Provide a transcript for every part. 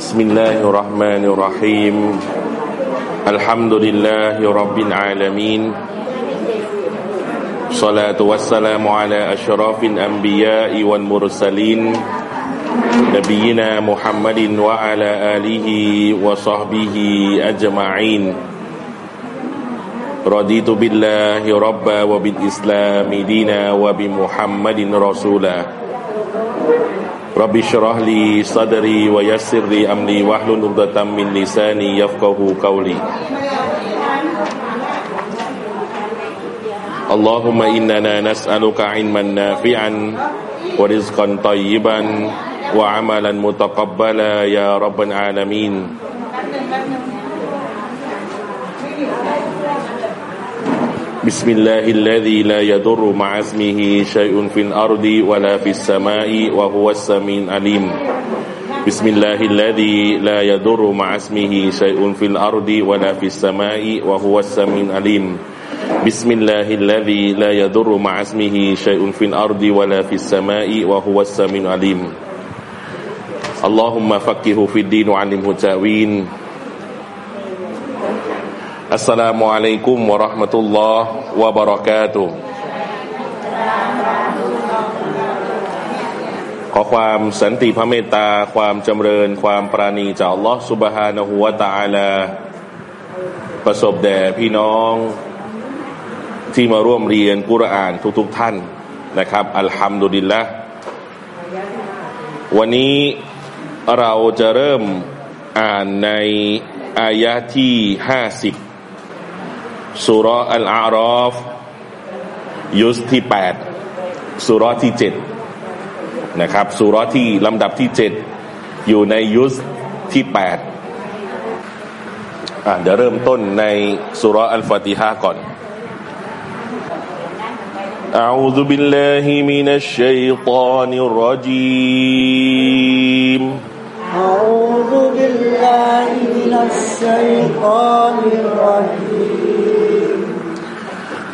بسم الله الرحمن الرحيم. الحمد لله رب العالمين. صلاة والسلام على أشرف الأنبياء والمرسلين. نبينا محمد وعلى آله وصحبه أجمعين. رضيت بالله ربا وبالإسلام دينا وبمحمد رسولا. رب اشرح لي صدري ويسر لي أمري واحلل عقدة من لساني يفقه قولي. اللهم إننا نسألك علما نافعا ورزقا طيبا وعملا متقبلا يا رب العالمين. بسم الله الذي لا يضر مع اسمه شيء في الأرض ولا في السماء وهو السميع العليم. بسم الله الذي لا يضر مع اسمه شيء في الأرض ولا في السماء وهو السميع العليم. بسم الله الذي لا يضر مع اسمه شيء في الأرض ولا في السماء وهو السميع العليم. اللهم فقهه في الدين وعلمه التأويل. อัสสลามุอะลัยกุมวะราะห์มะตุลลอฮ์วะบะเราะกาตุฮ์ขอความสันติพระเมตตา ความจำเริญ ความปราณีจากอัลลอฮ์ سبحانه และ تعالى ประสบแด่พี่น้องที่มาร่วมเรียนกุรอานทุกๆทท่านนะครับ อัลฮัมดุลิลละวันนี้เราจะเริ่มอ่านในอายะที่ห้าสิบ สุรอัลอารอฟยุสที่แปดสุรที่เจ็ดนะครับสุรที่ลำดับที่เจ็ดอยู่ในยุสที่แปดเดี๋ยวเริ่มต้นในสุรอัลฟาติฮาก่อน أعوذ بالله من الشيطان الرجيم أعوذ بالله من الشيطان الرجيم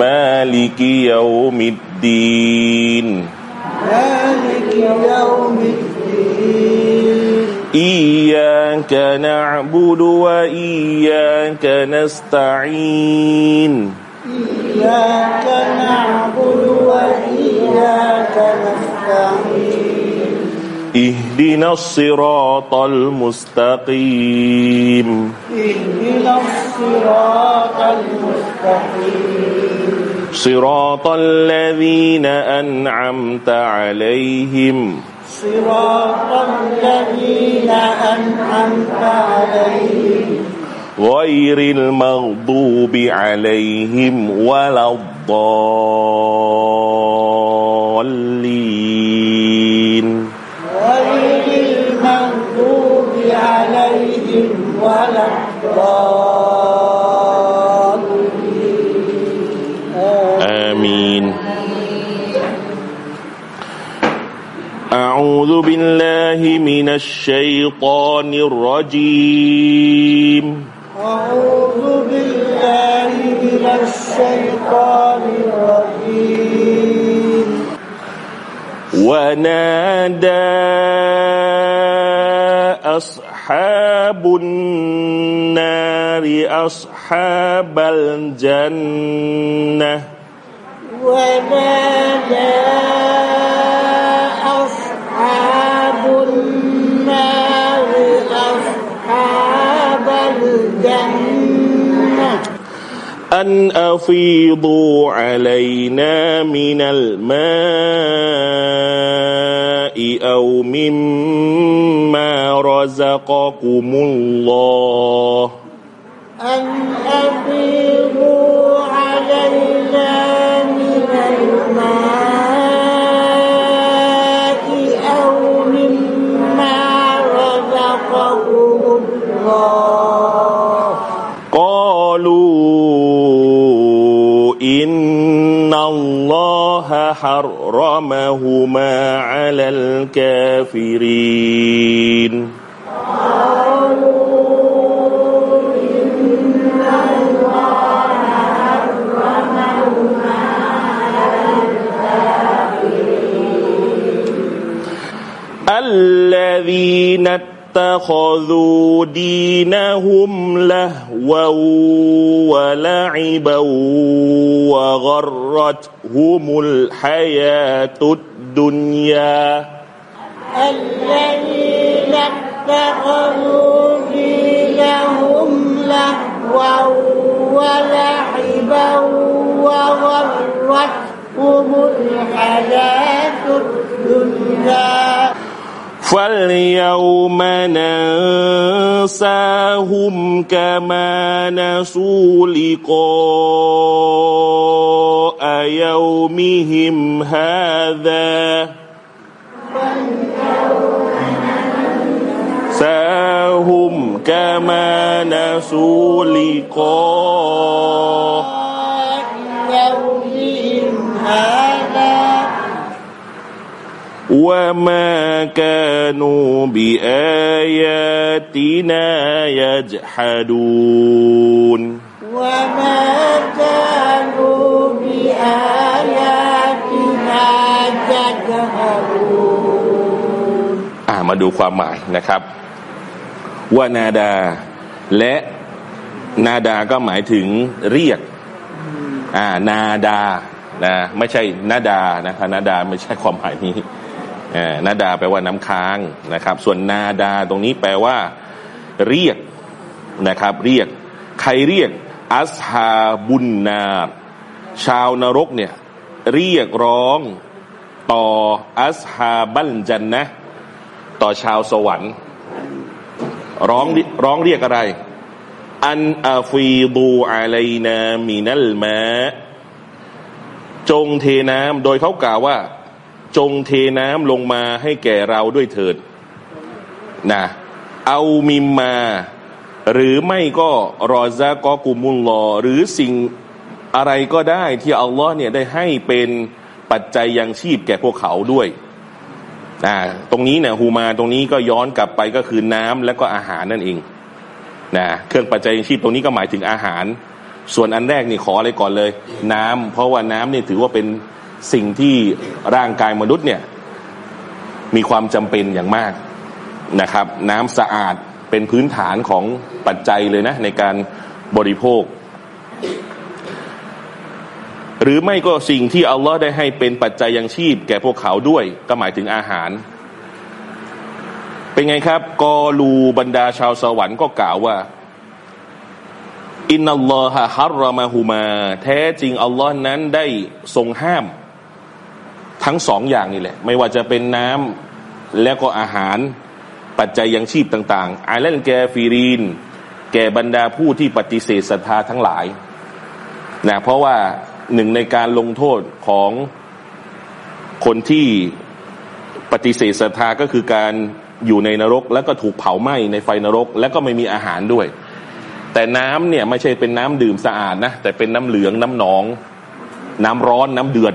مالك يوم الدين. مالك يوم الدين. إياك نعبد وإياك نستعين. إياك نعبد وإياك نستعين. اهدنا الصراط المستقيم. اهدنا الصراط المستقيم. صراط الذين أنعمت عليهم. صراط الذين أنعمت عليهم. غير المغضوب عليهم ولا الضالين. غير المغضوب عليهم ولا الضالين أعوذ بالله من الشيطان الرجيم. أعوذ بالله من الشيطان الرجيم. ونادى أصحاب النار أصحاب الجنة. ونادى أن أفيضوا علينا من الماء أو مما رزقكم الله. أن أفيضوا علينا من الماء أو مما رزقكم الله. قالوا إنهما على الكافرين. الذين اتخذوا دينهم لهوا ولعبا وغرتهم الحياة الدنيا. الذين اتخذوا دينهم لهوا ولعبا الحياة الدنيا. فاليوم ننساهم كما نسوا لقاء يومهم هذا ساهم كما نسوا لقاء يومهم هذا وما كانوا بآياتنا يجحدون وما كانوا بآياتنا يجهلون อ่ามาดูความหมายนะครับ ว่านาดา และนาดาก็หมายถึงเรียก อ่า นาดา นะ ไม่ใช่นาดานะครับนาดาไม่ใช่ความหมายนี้อ่า นาดาแปลว่าน้ำค้างนะครับ ส่วนนาดาตรงนี้แปลว่า เรียกนะครับ เรียก ใครเรียกอัสฮาบุนนาชาวนรกเนี่ยเรียกร้องต่ออัสฮาบัลจันนะต่อชาวสวรรค์ร้องร้องเรียกอะไร อันอาฟีดูอาไลนามินัลมาจงเทน้ำโดยเขากล่าวว่า จงเทน้ำลงมาให้แก่เราด้วยเถิดนะเอามิมมา หรือไม่ก็รอซากอกุมุลลอ หรือสิ่งอะไรก็ได้ที่อัลลอฮ์เนี่ยได้ให้เป็นปัจจัยยังชีพแก่พวกเขาด้วยอ่าตรงนี้เนี่ยฮูมาตรงนี้ก็ย้อนกลับไปก็คือน้ำและก็อาหารนั่นเองนะเครื่องปัจจัยยังชีพตรงนี้ก็หมายถึงอาหาร ส่วนอันแรกนี่ขออะไรก่อนเลย น้ำเพราะว่าน้ำเนี่ยถือว่าเป็น สิ่งที่ร่างกายมนุษย์เนี่ยมีความจำเป็นอย่างมากนะครับ น้ำสะอาดเป็นพื้นฐานของปัจจัยเลยนะ ในการบริโภค หรือไม่ก็สิ่งที่อัลลอฮ์ได้ให้เป็นปัจจัยยังชีพ แก่พวกเขาด้วย ก็หมายถึงอาหาร เป็นไงครับกอลูบรรดาชาวสวรรค์ก็กล่าวว่าอินนัลลอฮะฮัรรมาฮูมา แท้จริงอัลลอฮ์นั้นได้ทรงห้าม ทั้งสองอย่างนี่แหละ ไม่ว่าจะเป็นน้ำแล้วก็อาหารปัจจัยยังชีพต่างๆไอเลนแกฟีรีน แก่บรรดาผู้ที่ปฏิเสธศรัทธาทั้งหลายนะเพราะว่าหนึ่งในการลงโทษของคนที่ปฏิเสธศรัทธาก็คือการอยู่ในนรก แล้วก็ถูกเผาไหม้ในไฟนรก แล้วก็ไม่มีอาหารด้วย แต่น้ำเนี่ยไม่ใช่เป็นน้ำดื่มสะอาดนะแต่เป็นน้ำเหลืองน้ำหนอง น้ำร้อนน้ำเดือด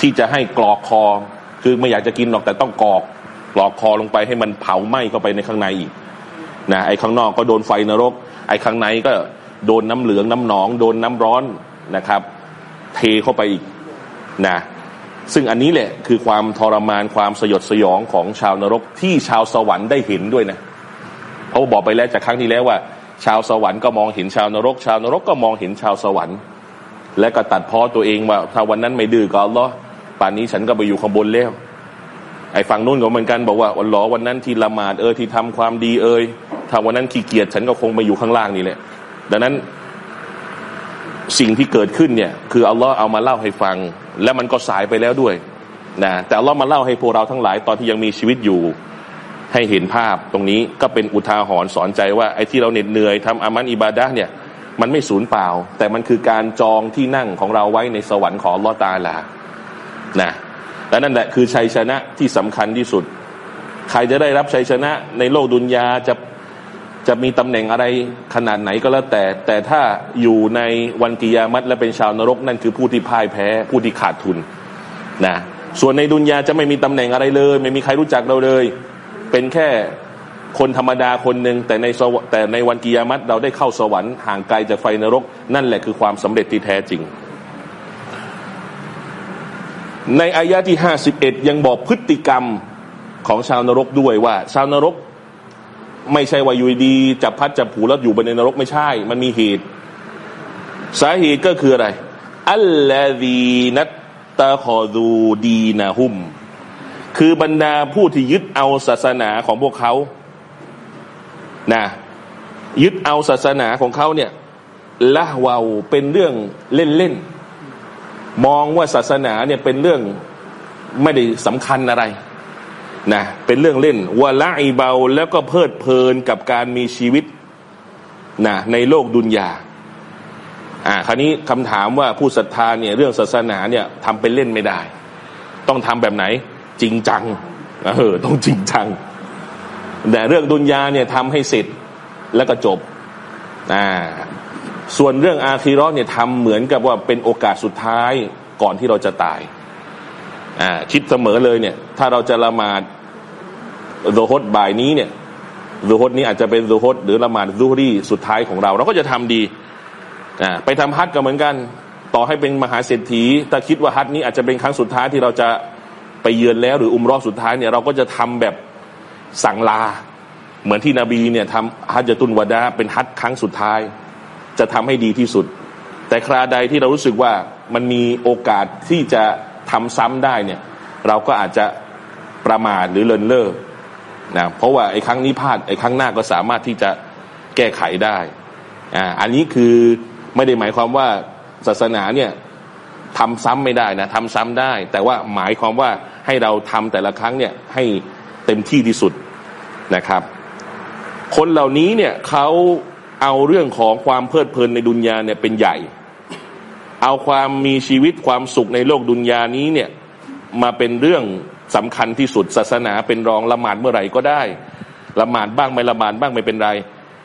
ที่จะให้กรอกคอ คือไม่อยากจะกินหรอกแต่ต้องกรอกกรอกคอลงไปให้มันเผาไหม้เข้าไปในข้างในอีกนะไอ้ข้างนอกก็โดนไฟนรก ไอ้ข้างในก็โดนน้ำเหลืองน้ำหนอง โดนน้ำร้อนนะครับ เทเข้าไปอีกนะซึ่งอันนี้แหละคือความทรมานความสยดสยองของชาวนรกที่ชาวสวรรค์ได้เห็นด้วยนะเพราะบอกไปแล้วจากครั้งที่แล้วว่า ชาวสวรรค์ก็มองเห็นชาวนรก ชาวนรกก็มองเห็นชาวสวรรค์ และก็ตัดพ้อตัวเองว่าถ้าวันนั้นไม่ดื้อก็อัลลอฮ์ ป่านนี้ฉันก็ไปอยู่ข้างบนแล้ว ไอ้ฝั่งนู้นก็เหมือนกันบอกว่าวันหลอวันนั้นที่ละหมาดเออที่ทำความดีเอยถ้าวันนั้นขี้เกียจฉันก็คงไปอยู่ข้างล่างนี่แหละ ดังนั้นสิ่งที่เกิดขึ้นเนี่ย คืออัลลอฮ์เอามาเล่าให้ฟัง และมันก็สายไปแล้วด้วยนะแต่อัลลอฮ์มาเล่าให้พวกเราทั้งหลายตอนที่ยังมีชีวิตอยู่ให้เห็นภาพตรงนี้ก็เป็นอุทาหรณ์สอนใจว่าไอ้ที่เราเหน็ดเหนื่อยทำอามันอิบาดะเนี่ย มันไม่สูญเปล่า แต่มันคือการจองที่นั่งของเราไว้ในสวรรค์ของลอตาลา นะและนั่นแหละคือชัยชนะที่สำคัญที่สุด ใครจะได้รับชัยชนะในโลกดุนยาจะจะมีตำแหน่งอะไรขนาดไหนก็แล้วแต่ แต่ถ้าอยู่ในวันกิยามัตและเป็นชาวนรก นั่นคือผู้ที่พ่ายแพ้ผู้ที่ขาดทุนนะส่วนในดุนยาจะไม่มีตำแหน่งอะไรเลย ไม่มีใครรู้จักเราเลย เป็นแค่คนธรรมดาคนหนึ่งแต่ในแต่ในวันกิยามัตเราได้เข้าสวรรค์ห่างไกลจากไฟนรก นั่นแหละคือความสำเร็จที่แท้จริง ในอายะที่ห้าสิบเอ็ดยังบอกพฤติกรรมของชาวนรกด้วยว่า ชาวนรกไม่ใช่ว่าอยู่ดีจับพัดจับผูแล้วอยู่บนในนรกไม่ใช่ มันมีเหตุ สาเหตุก็คืออะไร อัลลอฮีนัตตะคอดูดีนาหุม คือบรรดาผู้ที่ยึดเอาศาสนาของพวกเขานะยึดเอาศาสนาของเขาเนี่ยละวาเป็นเรื่องเล่นๆ มองว่าศาสนาเนี่ยเป็นเรื่องไม่ได้สำคัญอะไรนะเป็นเรื่องเล่นวะละอีเบาแล้วก็เพลิดเพลินกับการมีชีวิตนะในโลกดุนยาอ่าคราวนี้คำถามว่าผู้ศรัทธาเนี่ยเรื่องศาสนาเนี่ยทำเป็นเล่นไม่ได้ ต้องทำแบบไหน จริงจังเออต้องจริงจัง แต่เรื่องดุนยาเนี่ยทำให้เสร็จแล้วก็จบอ่า ส่วนเรื่องอาคีรอเนี่ยทำเหมือนกับว่าเป็นโอกาสสุดท้ายก่อนที่เราจะตายอ่าคิดเสมอเลยเนี่ย ถ้าเราจะละหมาดโดฮดบ่ายนี้เนี่ยโดฮดนี้อาจจะเป็นโดฮดหรือละหมาดซูรีสุดท้ายของเรา เราก็จะทำดีอ่าไปทำฮัทก็เหมือนกัน ต่อให้เป็นมหาเศรษฐีถ้าคิดว่าฮัทนี้อาจจะเป็นครั้งสุดท้ายที่เราจะไปเยือนแล้วหรืออุมรอบสุดท้ายเนี่ยเราก็จะทำแบบสั่งลา เหมือนที่นบีเนี่ยทำฮัจจตุนวดาเป็นฮัจครั้งสุดท้าย จะทำให้ดีที่สุด แต่คราใดที่เรารู้สึกว่ามันมีโอกาสที่จะทำซ้ำได้เนี่ย เราก็อาจจะประมาทหรือเลินเล่อนะเพราะว่าไอ้ครั้งนี้พลาดไอ้ครั้งหน้าก็สามารถที่จะแก้ไขได้อ่าอันนี้คือไม่ได้หมายความว่าศาสนาเนี่ยทำซ้ำไม่ได้นะทำซ้ำได้ แต่ว่าหมายความว่าให้เราทำแต่ละครั้งเนี่ยให้เต็มที่ที่สุดนะครับ คนเหล่านี้เนี่ยเขา เอาเรื่องของความเพลิดเพลินในดุนยาเนี่ยเป็นใหญ่ เอาความมีชีวิตความสุขในโลกดุนยานี้เนี่ยมาเป็นเรื่องสำคัญที่สุดศาสนาเป็นรองละหมาดเมื่อไหร่ก็ได้ละหมาดบ้างไม่ละหมาดบ้างไม่เป็นไร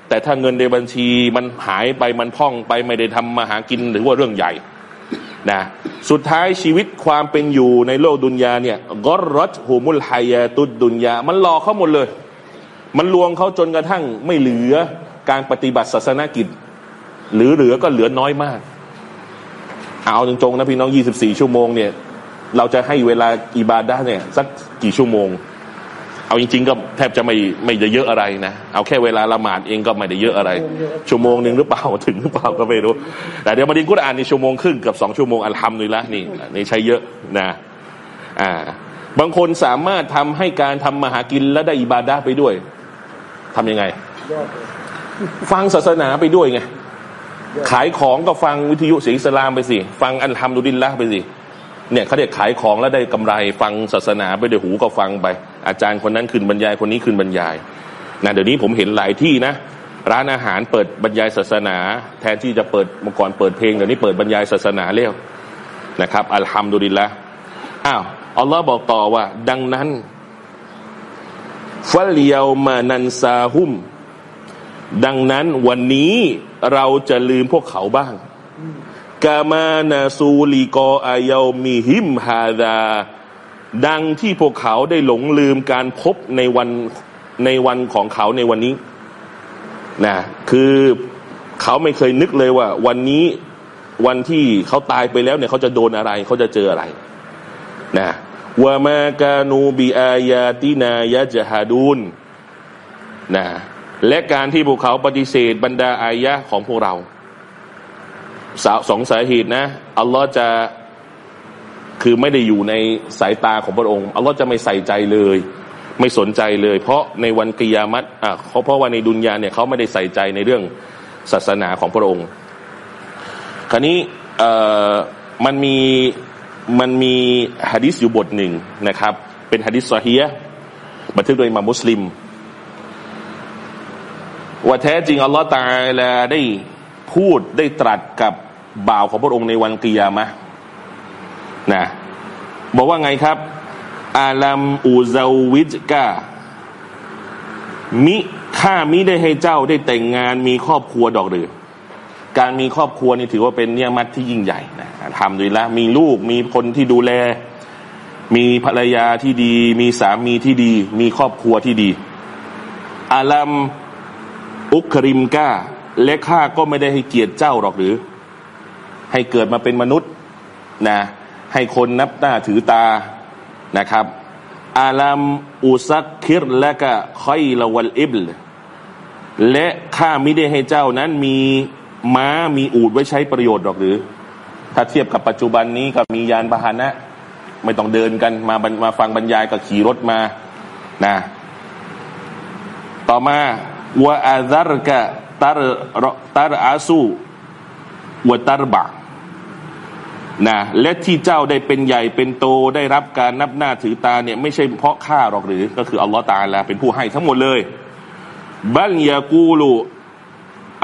แต่ถ้าเงินในบัญชีมันหายไปมันพ่องไปไม่ได้ทำมาหากินหรือว่าเรื่องใหญ่นะสุดท้ายชีวิตความเป็นอยู่ในโลกดุนยาเนี่ยกอรถหูมุลไฮยาตุดดุนยา มันหลอกเขาหมดเลย มันลวงเขาจนกระทั่งไม่เหลือ การปฏิบัติศาสนกิจ หรือเหลือก็เหลือน้อยมาก เอาตรงๆนะพี่น้อง 24 ชั่วโมงเนี่ยเราจะให้เวลาอิบาดะเนี่ยสักกี่ชั่วโมง เอาจริง ๆ ก็แทบจะไม่ไม่จะเยอะอะไรนะ เอาแค่เวลาละหมาดเองก็ไม่ได้เยอะอะไร ชั่วโมงหนึ่งหรือเปล่าถึงหรือเปล่าก็ไม่รู้ แต่เดี๋ยวมาดินกุรอานในชั่วโมงครึ่งกับสองชั่วโมงอัลฮัมดุลิละนี่นี่ใช้เยอะนะอ่าบางคนสามารถทำให้การทำมาหากินและได้อิบาดะไปด้วย ทํำยังไง ฟังศาสนาไปด้วยไงขายของก็ฟังวิทยุเสียงอิสลามไปสิ ฟังอัลฮัมดุลิลละไปสิเนี่ยเขาเรียกขายของแล้วได้กำไรฟังศาสนาไปเดี๋ยวหูก็ฟังไป อาจารย์คนนั้นขึ้นบรรยายคนนี้ขึ้นบรรยายนะเดี๋ยวนี้ผมเห็นหลายที่นะ ร้านอาหารเปิดบรรยายศาสนา แทนที่จะเปิดเมื่อก่อนเปิดเพลงเดี๋ยวนี้เปิดบรรยายศาสนาเรียกนะครับ อัลฮัมดุลิลละอ้าวอัลลอฮ์บอกต่อว่า ดังนั้นฟัลเยามานันซาหุม ดังนั้นวันนี้เราจะลืมพวกเขาบ้างกามานาซูลีกออายามีหิมฮาดา ดังที่พวกเขาได้หลงลืมการพบในวันในวันของเขาในวันนี้นะคือเขาไม่เคยนึกเลยว่า วันนี้วันที่เขาตายไปแล้วเนี่ยเขาจะโดนอะไร เขาจะเจออะไรนะวามากานูบีอายาตินายะจฮาดูนนะ และการที่พวกเขาปฏิเสธบรรดาอายะของพวกเราสองสาเหตุนะอัลลอฮ์จะคือไม่ได้อยู่ในสายตาของพระองค์อัลลอฮ์จะไม่ใส่ใจเลย ไม่สนใจเลย เพราะในวันกิยามัตอะเขาเพราะว่าในดุนยาเนี่ยเขาไม่ได้ใส่ใจในเรื่องศาสนาของพระองค์ คราวนี้เอ่อมันมีมันมีฮะดิษอยู่บทหนึ่งนะครับ เป็นฮะดิษซอฮียบันทึกโดยมามุสลิม ว่าแท้จริงอัลลอฮ์ตาลาได้พูดได้ตรัสกับบ่าวของพระองค์ในวันกิยามะนะบอกว่าไงครับ อาลัมอูซาวิจกามิข้ามิได้ให้เจ้าได้แต่งงานมีครอบครัวดอกหรือ การมีครอบครัวนี่ถือว่าเป็นเนี่ยมัดที่ยิ่งใหญ่นะทำดีแล้วมีลูกมีคนที่ดูแล มีภรรยาที่ดี มีสามีที่ดี มีครอบครัวที่ดี อาลัม อุคริมก้าและข้าก็ไม่ได้ให้เกียรติเจ้าหรอกหรือ ให้เกิดมาเป็นมนุษย์นะ ให้คนนับหน้าถือตานะครับ อาลัมอุซักคิรและก็คอยละวัลอิบลและข้าไม่ได้ให้เจ้านั้นมีม้ามีอูดไว้ใช้ประโยชน์หรอกหรือ ถ้าเทียบกับปัจจุบันนี้ก็มียานพาหนะ ไม่ต้องเดินกันมามาฟังบรรยายก็ขี่รถมานะ ต่อมา วะอาซารกะตารตารอาสูวะตารบะนะและที่เจ้าได้เป็นใหญ่เป็นโตได้รับการนับหน้าถือตาเนี่ยไม่ใช่เพราะข้าหรอกหรือก็คืออัลลอฮ์ตาลาเป็นผู้ให้ทั้งหมดเลยบัลยากูลู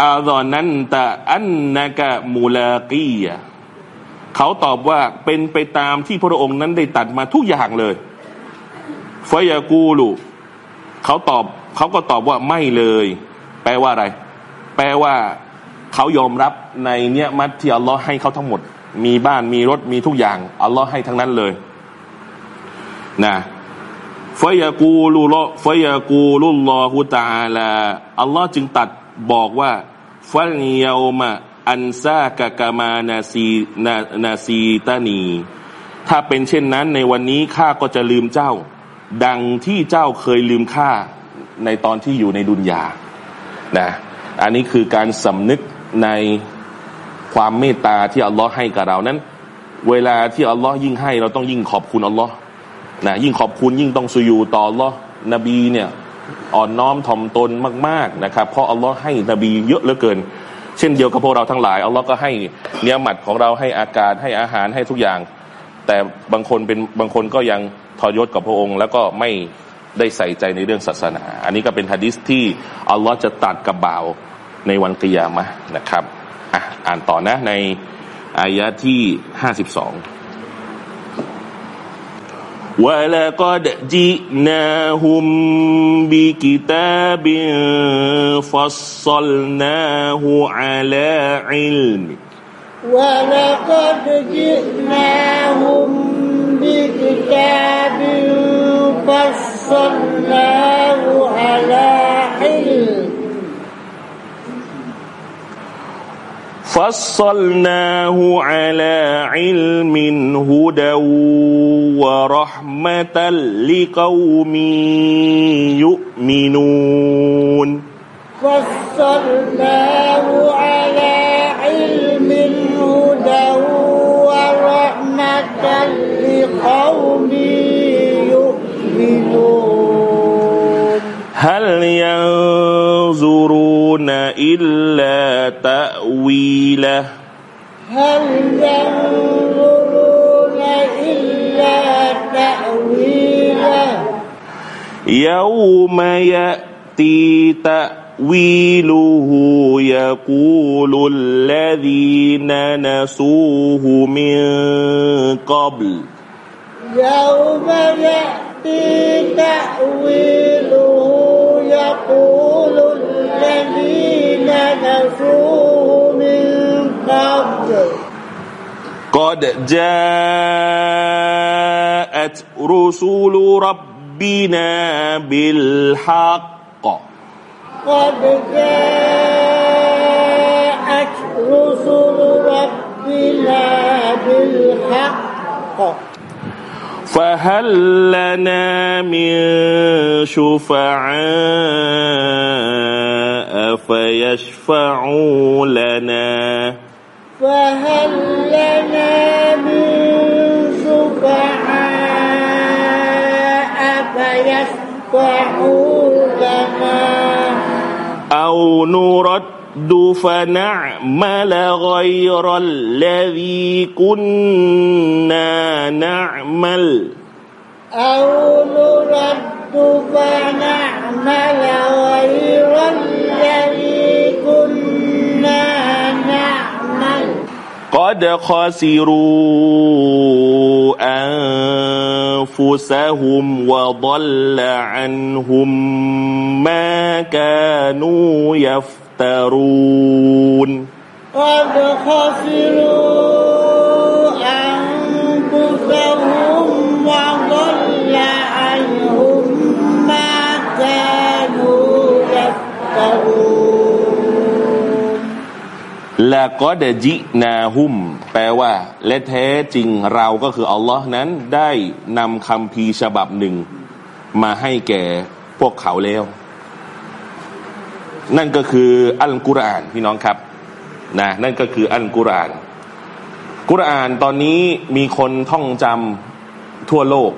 อาดอนนั้นตะอันนากะมูลากีเขาตอบว่าเป็นไปตามที่พระองค์นั้นได้ตัดมาทุกอย่างเลยฟยากูลูเขาตอบ เขาก็ตอบว่าไม่เลย แปลว่าอะไร แปลว่าเขายอมรับในเนี้ยมัดที่อัลลอฮ์ให้เขาทั้งหมด มีบ้านมีรถมีทุกอย่างอัลลอฮ์ให้ทั้งนั้นเลยนะฟยากูลูลฟยากูลุลลอฮุตาลาอัลลอฮ์จึงตัดบอกว่าฟัลยามาอันซากะกามานาซีนานาซีตานี ถ้าเป็นเช่นนั้นในวันนี้ข้าก็จะลืมเจ้า ดังที่เจ้าเคยลืมข้า ในตอนที่อยู่ในดุนยานะอันนี้คือการสำนึกในความเมตตาที่อัลลอฮ์ให้กับเรานั้น เวลาที่อัลลอฮ์ยิ่งให้เราต้องยิ่งขอบคุณอัลลอฮ์นะยิ่งขอบคุณยิ่งต้องสุยูต่ออัลลอฮ์นบีเนี่ยอ่อนน้อมถ่อมตนมาก ๆนะครับ เพราะอัลลอฮ์ให้นบีเยอะเหลือเกิน เช่นเดียวกับพวกเราทั้งหลายอัลลอฮ์ก็ให้เนื้อหมัดของเราให้อากาศให้อาหารให้ทุกอย่าง แต่บางคนเป็นบางคนก็ยังทอยศกับพระองค์ แล้วก็ไม่ ได้ใส่ใจในเรื่องศาสนา อันนี้ก็เป็นฮะดิษที่อัลลอฮ์จะตัดกับบ่าวในวันกิยามะนะครับอ่ะอ่านต่อนะในอายะที่ห้าสิบสอง ولقد جئناهم بكتاب فصلناه على علم ولقد جئناهم بكتاب فصلناه على علم فصلناه على علم هدى ورحمة لقوم يؤمنون. فصلناه على ينظرون إلا تأويله هل ينظرون إلا تأويله. يوم يأتي تأويله يقول الذين نسوه من قبل. يوم يأتي تأويله من قبل. قد جاءت رسل ربنا بالحق. قد جاءت رسل ربنا بالحق. فهل لنا من شفعاء فيشفعوا لنا؟ فهل لنا من شفعاء فيشفعوا لنا؟ أو نرد فنعمل غير الذي كنا نعمل. أو نرد فنعمل غير الذي كنا نعمل. قد خسروا أنفسهم وضل عنهم ما كانوا ตรูน قد خسروا أنفسهم وضل عنهم ما كانوا ต่รู้และก็เดจินาหุม แปลว่า และแท้จริงเราก็คือ อัลลอฮ์นั้นได้นำคำพีฉบับหนึ่ง มาให้แก่พวกเขาแล้ว นั่นก็คืออัลกุรอานพี่น้องครับนะนั่นก็คืออัลกุรอาน กุรอานตอนนี้มีคนท่องจำทั่วโลก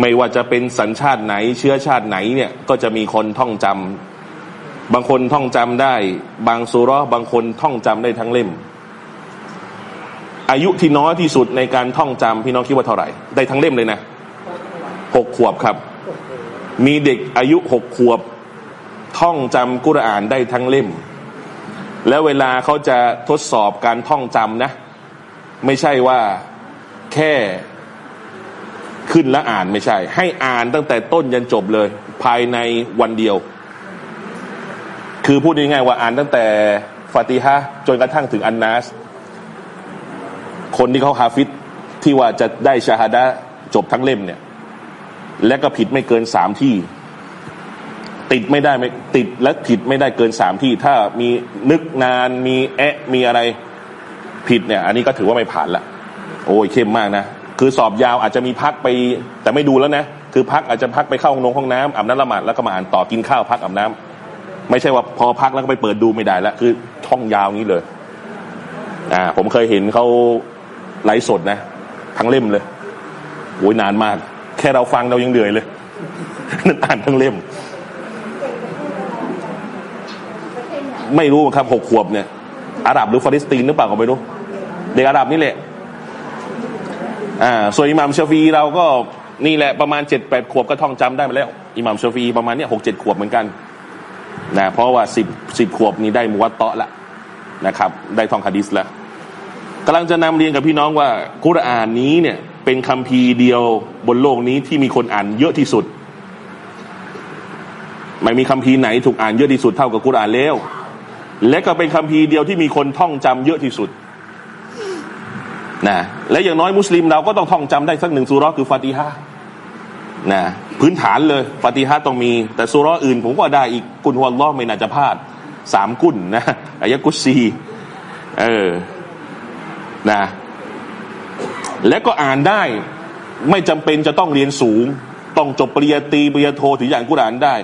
ไม่ว่าจะเป็นสัญชาติไหนเชื้อชาติไหนเนี่ยก็จะมีคนท่องจำบางคนท่องจำได้ บางสุรบางคนท่องจำได้ทั้งเล่ม อายุที่น้อยที่สุดในการท่องจำพี่น้องคิดว่าเท่าไหร่ ได้ทั้งเล่มเลยนะหกขวบครับ มีเด็กอายุหกขวบ ท่องจำกุรอานได้ทั้งเล่ม แล้วเวลาเขาจะทดสอบการท่องจำนะ ไม่ใช่ว่าแค่ขึ้นและอ่านไม่ใช่ ให้อ่านตั้งแต่ต้นยันจบเลย ภายในวันเดียว คือพูดง่ายๆว่าอ่านตั้งแต่ฟาติฮะจนกระทั่งถึงอันนัสคนที่เขาฮาฟิตที่ว่าจะได้ชาฮาดะจบทั้งเล่มเนี่ย และก็ผิดไม่เกินสามที่ ติดไม่ได้ไม่ติดและผิดไม่ได้เกินสามที่ ถ้ามีนึกนานมีแอะมีอะไรผิดเนี่ย อันนี้ก็ถือว่าไม่ผ่านละโอ้ยเข้มมากนะคือสอบยาวอาจจะมีพักไป แต่ไม่ดูแล้วนะคือพักอาจจะพักไปเข้าห้องนงห้องน้ำอาบน้ำละหมาดแล้วก็มาอ่านต่อกินข้าวพักอาบน้ำไม่ใช่ว่าพอพักแล้วก็ไปเปิดดูไม่ได้แล้วคือท่องยาวนี้เลยอ่าผมเคยเห็นเขาไลฟ์สดนะ ทั้งเล่มเลยโอ้ยนานมาก แค่เราฟังเรายังเหนื่อยเลยนั่นอ่านทั้งเล่ม ไม่รู้ครับหกขวบเนี่ยอาหรับหรือฟาริสตีนหรือเปล่าก็ไม่รู้ เด็กอาหรับนี่แหละอ่าส่วนอิหม่ามชาฟีเราก็นี่แหละประมาณเจ็ดแปดขวบก็ท่องจำได้มาแล้วอิหม่ามชาฟีประมาณเนี้ยหกเจ็ดขวบเหมือนกันนะเพราะว่าสิบสิบขวบนี้ได้มุวัตเตาะละนะครับ ได้ท่องฮะดิษล้วกำลังจะนำเรียนกับพี่น้องว่ากุรอานนี้เนี่ยเป็นคัมภีร์เดียวบนโลกนี้ที่มีคนอ่านเยอะที่สุด ไม่มีคัมภีร์ไหนถูกอ่านเยอะที่สุดเท่ากับกุรอานแล้ว และก็เป็นคัมภีร์เดียวที่มีคนท่องจำเยอะที่สุดนะและอย่างน้อยมุสลิมเราก็ต้องท่องจำได้สักหนึ่งสุรคือฟาติฮะนะพื้นฐานเลยฟาติฮะต้องมี แต่สุรอื่น ผมก็ได้อีกกุนฮวลล้อไม่น่าจะพลาดสามกุนนะอายะกุซีเออนะและก็อ่านได้ไม่จำเป็นจะต้องเรียนสูง ต้องจบปริญญาตรีปริญญาโทถึงจะอ่านกุรานได้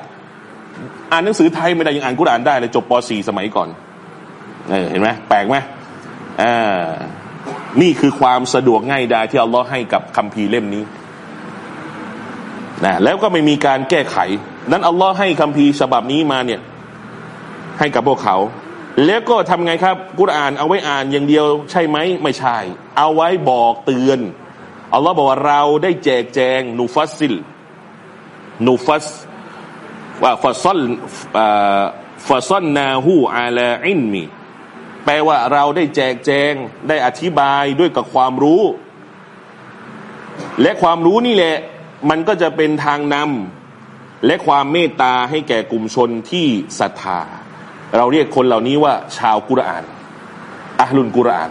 อ่านหนังสือไทยไม่ได้ยังอ่านกุรอานได้เลยจบป .4 สมัยก่อนเออเห็นไหมแปลกไหมอ่านี่คือความสะดวกง่ายดายที่อัลลอฮ์ให้กับคัมภีร์เล่มนี้นะแล้วก็ไม่มีการแก้ไข นั้นอัลลอฮ์ให้คัมภีร์ฉบับนี้มาเนี่ย ให้กับพวกเขา แล้วก็ทำไงครับ กุรอานเอาไว้อ่านอย่างเดียวใช่ไหมไม่ใช่ เอาไว้บอกเตือนอัลลอฮ์บอกว่าเราได้แจกแจงนูฟัสซิลนูฟัส ว่าฟาซอนฟาซอนนาหูอาลาอินมีแปลว่าเราได้แจกแจงได้อธิบายด้วยกับความรู้ และความรู้นี่แหละ มันก็จะเป็นทางนำและความเมตตาให้แก่กลุ่มชนที่ศรัทธา เราเรียกคนเหล่านี้ว่า ชาวกุรอานอัลลุนกุรอาน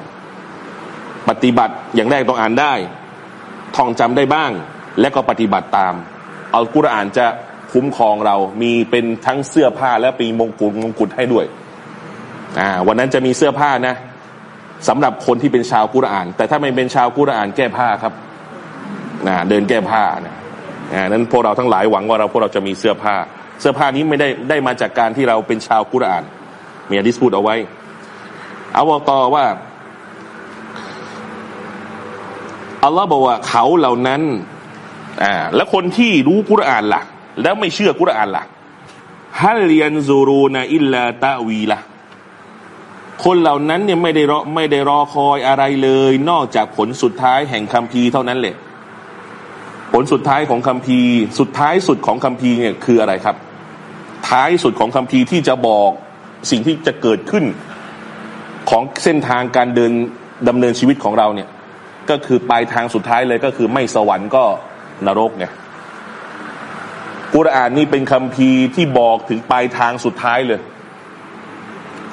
ปฏิบัติอย่างแรกต้องอ่านได้ ท่องจำได้บ้าง และก็ปฏิบัติตาม อัลกุรอานจะ คุ้มครองเรา มีเป็นทั้งเสื้อผ้าและปีมงกุฎมงกุฎให้ด้วยอ่าวันนั้นจะมีเสื้อผ้านะสำหรับคนที่เป็นชาวกุรอาน แต่ถ้าไม่เป็นชาวกุรอานแก้ผ้าครับนะเดินแก้ผ้านะอ่านั้นพวกเราทั้งหลายหวังว่าเราพวกเราจะมีเสื้อผ้า เสื้อผ้านี้ไม่ได้ได้มาจากการที่เราเป็นชาวกุรอาน มีอดิสพูดเอาไว้ เอาบอกต่อว่าอัลลอฮ์บอกว่าเขาเหล่านั้นอ่าแล้วคนที่รู้กุรอานล่ะ แล้วไม่เชื่อกุรอานล่ะฮัลยันซูรูนอิลลาตะวีละคนเหล่านั้นเนี่ยไม่ได้รอไม่ได้รอคอยอะไรเลย นอกจากผลสุดท้ายแห่งคัมภีร์เท่านั้นแหละผลสุดท้ายของคัมภีร์ สุดท้ายสุดของคัมภีร์เนี่ยคืออะไรครับ ท้ายสุดของคัมภีร์ที่จะบอกสิ่งที่จะเกิดขึ้นของเส้นทางการเดินดำเนินชีวิตของเราเนี่ย ก็คือปลายทางสุดท้ายเลยก็คือไม่สวรรค์ก็นรกไง กุรอานนี่เป็นคัมภีร์ที่บอกถึงปลายทางสุดท้ายเลย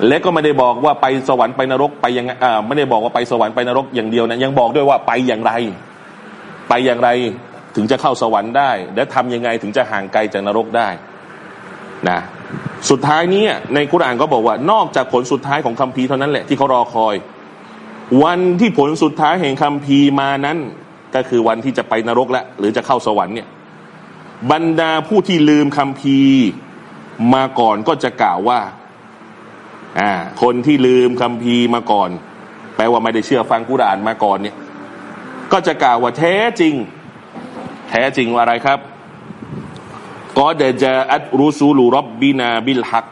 และก็ไม่ได้บอกว่าไปสวรรค์ไปนรกไปยังอ่าไม่ได้บอกว่าไปสวรรค์ไปนรกอย่างเดียวนะยังบอกด้วยว่าไปอย่างไร ไปอย่างไรถึงจะเข้าสวรรค์ได้ และทำยังไงถึงจะห่างไกลจากนรกได้นะสุดท้ายนี้ในกุรานก็บอกว่านอกจากผลสุดท้ายของคัมภีร์เท่านั้นแหละที่เขารอคอย วันที่ผลสุดท้ายแห่งคัมภีร์มานั้น ก็คือวันที่จะไปนรกแล้วหรือจะเข้าสวรรค์เนี่ย บรรดาผู้ที่ลืมคัมภีมาก่อนก็จะกล่าวว่า อ่า คนที่ลืมคัมภีมาก่อน แปลว่าไม่ได้เชื่อฟังกุรานมาก่อนเนี่ย ก็จะกล่าวว่าแท้จริง แท้จริงว่าอะไรครับก็เดจอัตรุสูลูรับบินาบิลฮัก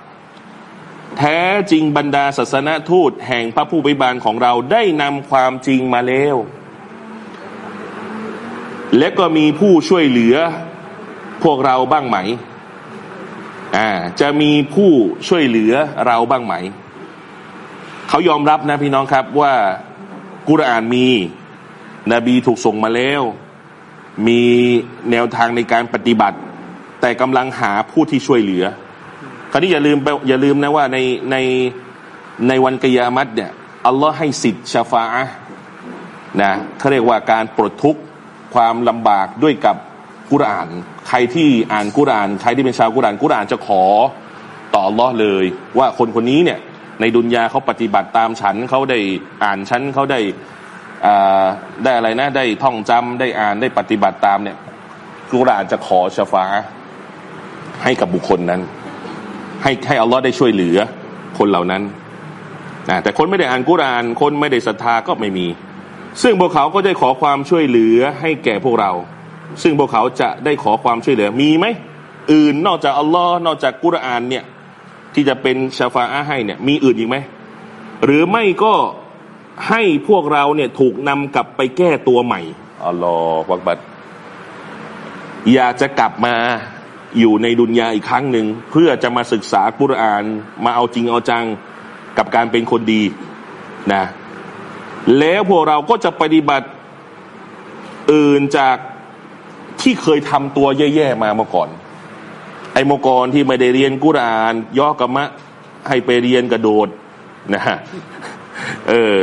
แท้จริงบรรดาศาสนทูตแห่งพระผู้บิบาลของเราได้นำความจริงมาแล้ว และก็มีผู้ช่วยเหลือ พวกเราบ้างไหมอ่าจะมีผู้ช่วยเหลือเราบ้างไหม เขายอมรับนะพี่น้องครับว่ากุรอานมี นบีถูกส่งมาแล้ว มีแนวทางในการปฏิบัติ แต่กำลังหาผู้ที่ช่วยเหลือ คราวนี้อย่าลืมอย่าลืมนะว่าในในในวันกิยามัตเนี่ยอัลลอฮ์ให้สิทธิ์ชาฟาอะนะเขาเรียกว่าการปลดทุกข์ความลำบากด้วยกับ กุราน ใครที่อ่านกุราน ใครที่เป็นชาวกุราน กุรานจะขอต่ออัลลอฮ์เลย ว่าคนคนนี้เนี่ยในดุนยาเขาปฏิบัติตามฉันเขาได้อ่านฉันเขาได้ได้อะไรนะได้ท่องจำได้อ่านได้ปฏิบัติตามเนี่ยกุรานจะขอชาฟาให้กับบุคคลนั้น ให้ให้อัลลอฮ์ได้ช่วยเหลือคนเหล่านั้นนะแต่คนไม่ได้อ่านกุรานคนไม่ได้ศรัทธาก็ไม่มี ซึ่งพวกเขาก็ได้ขอความช่วยเหลือให้แก่พวกเรา ซึ่งพวกเขาจะได้ขอความช่วยเหลือมีไหมอื่นนอกจากอัลลอฮ์นอกจากกุรานเนี่ยที่จะเป็นชาฟาอะให้เนี่ยมีอื่นอีกไหมหรือไม่ก็ให้พวกเราเนี่ยถูกนำกลับไปแก้ตัวใหม่อัลลอฮ์วักบัดอยากจะกลับมาอยู่ในดุนยาอีกครั้งหนึ่งเพื่อจะมาศึกษากุรอาน มาเอาจริงเอาจังกับการเป็นคนดีนะแล้วพวกเราก็จะปฏิบัติอื่นจาก ที่เคยทำตัวแย่ๆมาเมื่อก่อน ไอ้โมกรที่ไม่ได้เรียนกุรอานย่อกรรมะ ให้ไปเรียนกระโดดนะฮะเออ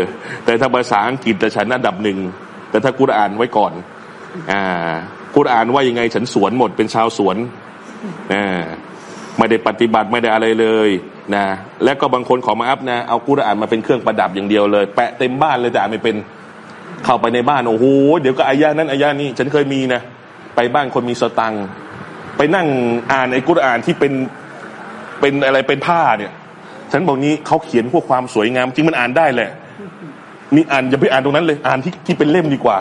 แต่ถ้าภาษาอังกฤษแต่ฉันอันดับหนึ่งแต่ถ้ากุรอานไว้ก่อน อ่า กุรอานว่ายังไงฉันสวนหมดเป็นชาวสวนนะไม่ได้ปฏิบัติไม่ได้อะไรเลยนะและก็บางคนขอมาอัพนะเอากุรอานมาเป็นเครื่องประดับอย่างเดียวเลย แปะเต็มบ้านเลยแต่อ่านไม่เป็น เข้าไปในบ้านโอ้โหเดี๋ยวก็อายานั้นอายานี้ฉันเคยมีนะ ไปบ้านคนมีสตังไปนั่งอ่านไอ้กุรอานที่เป็นเป็นอะไรเป็นผ้าเนี่ย ฉันบอกนี้เขาเขียนพวกความสวยงาม จริงมันอ่านได้แหละมีอ่านอย่าไปอ่านตรงนั้นเลยอ่านที่ที่เป็นเล่มดีกว่า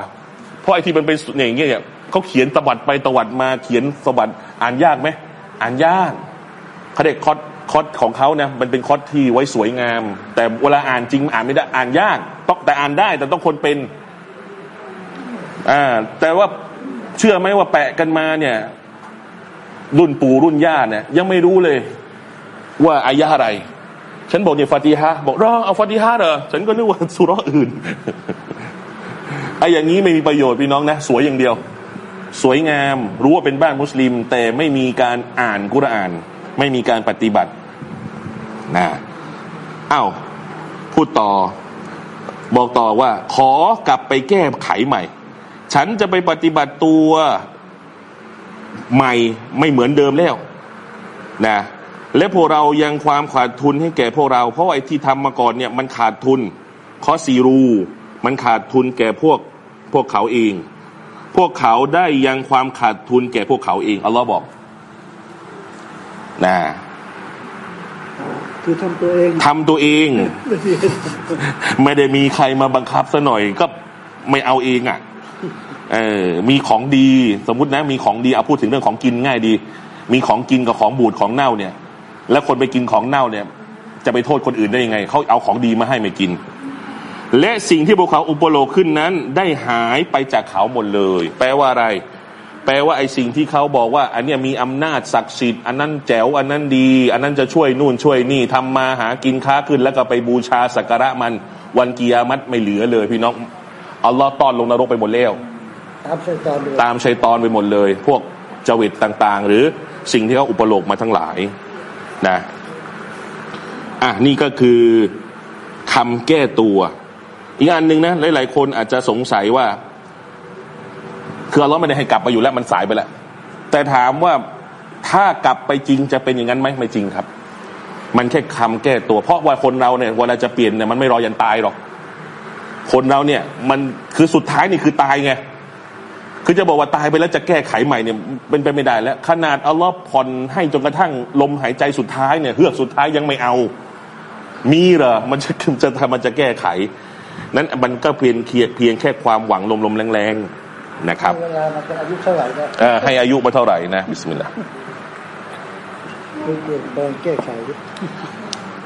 เพราะไอ้ที่มันเป็นอย่างเงี้ยเขาเขียนตวัดไปตวัดมาเขียนสวัดอ่านยากไหมอ่านยากเขาเด็กคอดคอดของเขาเนี่ยมันเป็นคอดที่ไว้สวยงาม แต่เวลาอ่านจริงอ่านไม่ได้อ่านยากต้องแต่อ่านได้แต่ต้องคนเป็นอ่าแต่ว่า เชื่อไหมว่าแปะกันมาเนี่ย รุ่นปู่รุ่นย่าเนี่ย ยังไม่รู้เลย ว่าอายะอะไร ฉันบอกเนี่ยฟาติฮะบอกรอเอาฟาติฮะเหรอฉันก็นึกว่าสุรอื่นไอ้อย่างนี้ไม่มีประโยชน์พี่น้องนะ สวยอย่างเดียว สวยงามรู้ว่าเป็นบ้านมุสลิม แต่ไม่มีการอ่านกุรอาน ไม่มีการปฏิบัตินะอ้าวพูดต่อ บอกต่อว่า ขอกลับไปแก้ไขใหม่ ฉันจะไปปฏิบัติตัวใหม่ไม่เหมือนเดิมแล้วนะและพวกเรายังความขาดทุนให้แก่พวกเรา เพราะไอ้ที่ทำมาก่อนเนี่ยมันขาดทุนข้อสีรู มันขาดทุนแก่พวกพวกเขาเอง พวกเขาได้ยังความขาดทุนแก่พวกเขาเองอัลลอฮ์บอกนะคือทำตัวเองทำตัวเอง ไม่ได้มีใครมาบังคับซะหน่อยก็ไม่เอาเองอะ เออมีของดีสมมตินะ มีของดีเอาพูดถึงเรื่องของกินง่ายดี มีของกินกับของบูดของเน่าเนี่ย แล้วคนไปกินของเน่าเนี่ย จะไปโทษคนอื่นได้ยังไงเขาเอาของดีมาให้ไม่กิน และสิ่งที่พวกเขาอุปโลขึ้นนั้น ได้หายไปจากเขาหมดเลย แปลว่าอะไร แปลว่าไอ้สิ่งที่เขาบอกว่า อันนี้มีอำนาจศักดิ์สิทธิ์อันนั้นแจ๋วอันนั้นดี อันนั้นจะช่วยนู่นช่วยนี่ทำมาหากินค้าขึ้น แล้วก็ไปบูชาสักการะมัน วันกียามัตไม่เหลือเลย พี่น้องอัลลอฮ์ต้อนลงนรกไปหมดแล้ว ตามชัยตอนตามชัยตอนไปหมดเลย พวกจวิตต่างๆ หรือสิ่งที่เขาอุปโลกมาทั้งหลายนะอะนี่ก็คือคำแก้ตัว อีกอันหนึ่งนะหลายๆคนอาจจะสงสัยว่าคือเราไม่ได้ให้กลับมาอยู่แล้วมันสายไปแล้วแต่ถามว่าถ้ากลับไปจริงจะเป็นอย่างนั้นไหมไม่จริงครับ มันแค่คำแก้ตัว เพราะว่าคนเราเนี่ยเวลาจะเปลี่ยนเนี่ยมันไม่รอยันตายหรอก คนเราเนี่ย มันคือสุดท้ายนี่คือตายไง คือจะบอกว่าตายไปแล้วจะแก้ไขใหม่เนี่ยเป็นไปไม่ได้แล้ว ขนาดอัลลอฮ์ผ่อนให้จนกระทั่งลมหายใจสุดท้ายเนี่ยเฮือกสุดท้ายยังไม่เอา มีเหรอมันจะจะทำมันจะแก้ไข นั้นมันก็เพียงเพียงแค่ความหวังลมๆแรงๆนะครับเวลามันจะอายุเท่าไหร่ก็เออให้อายุมาเท่าไหร่นะบิสมิลลาห์เปลี่ยนแปลงแก้ไข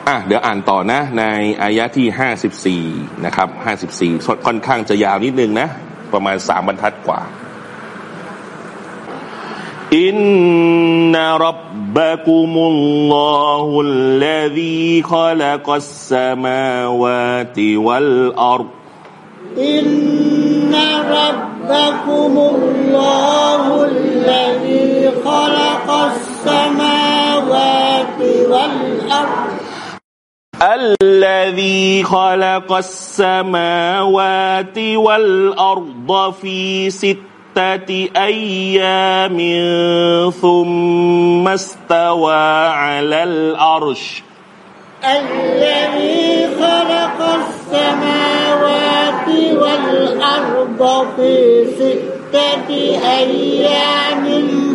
อะเดี๋ยวอ่านต่อนะในอายะที่ห้าสิบสี่นะครับห้าสิบสี่ค่อนข้างจะยาวนิดนึงนะ ประมาณสามบรรทัดกว่า إن ربكم الله الذي خلق السماوات والأرض إن ربكم الله الذي خلق السماوات والأرض الذي خلق السماوات والأرض في ست ستة أيام ثم استوى على الأرش. الذي خلق السماوات والأرض في ستة أيام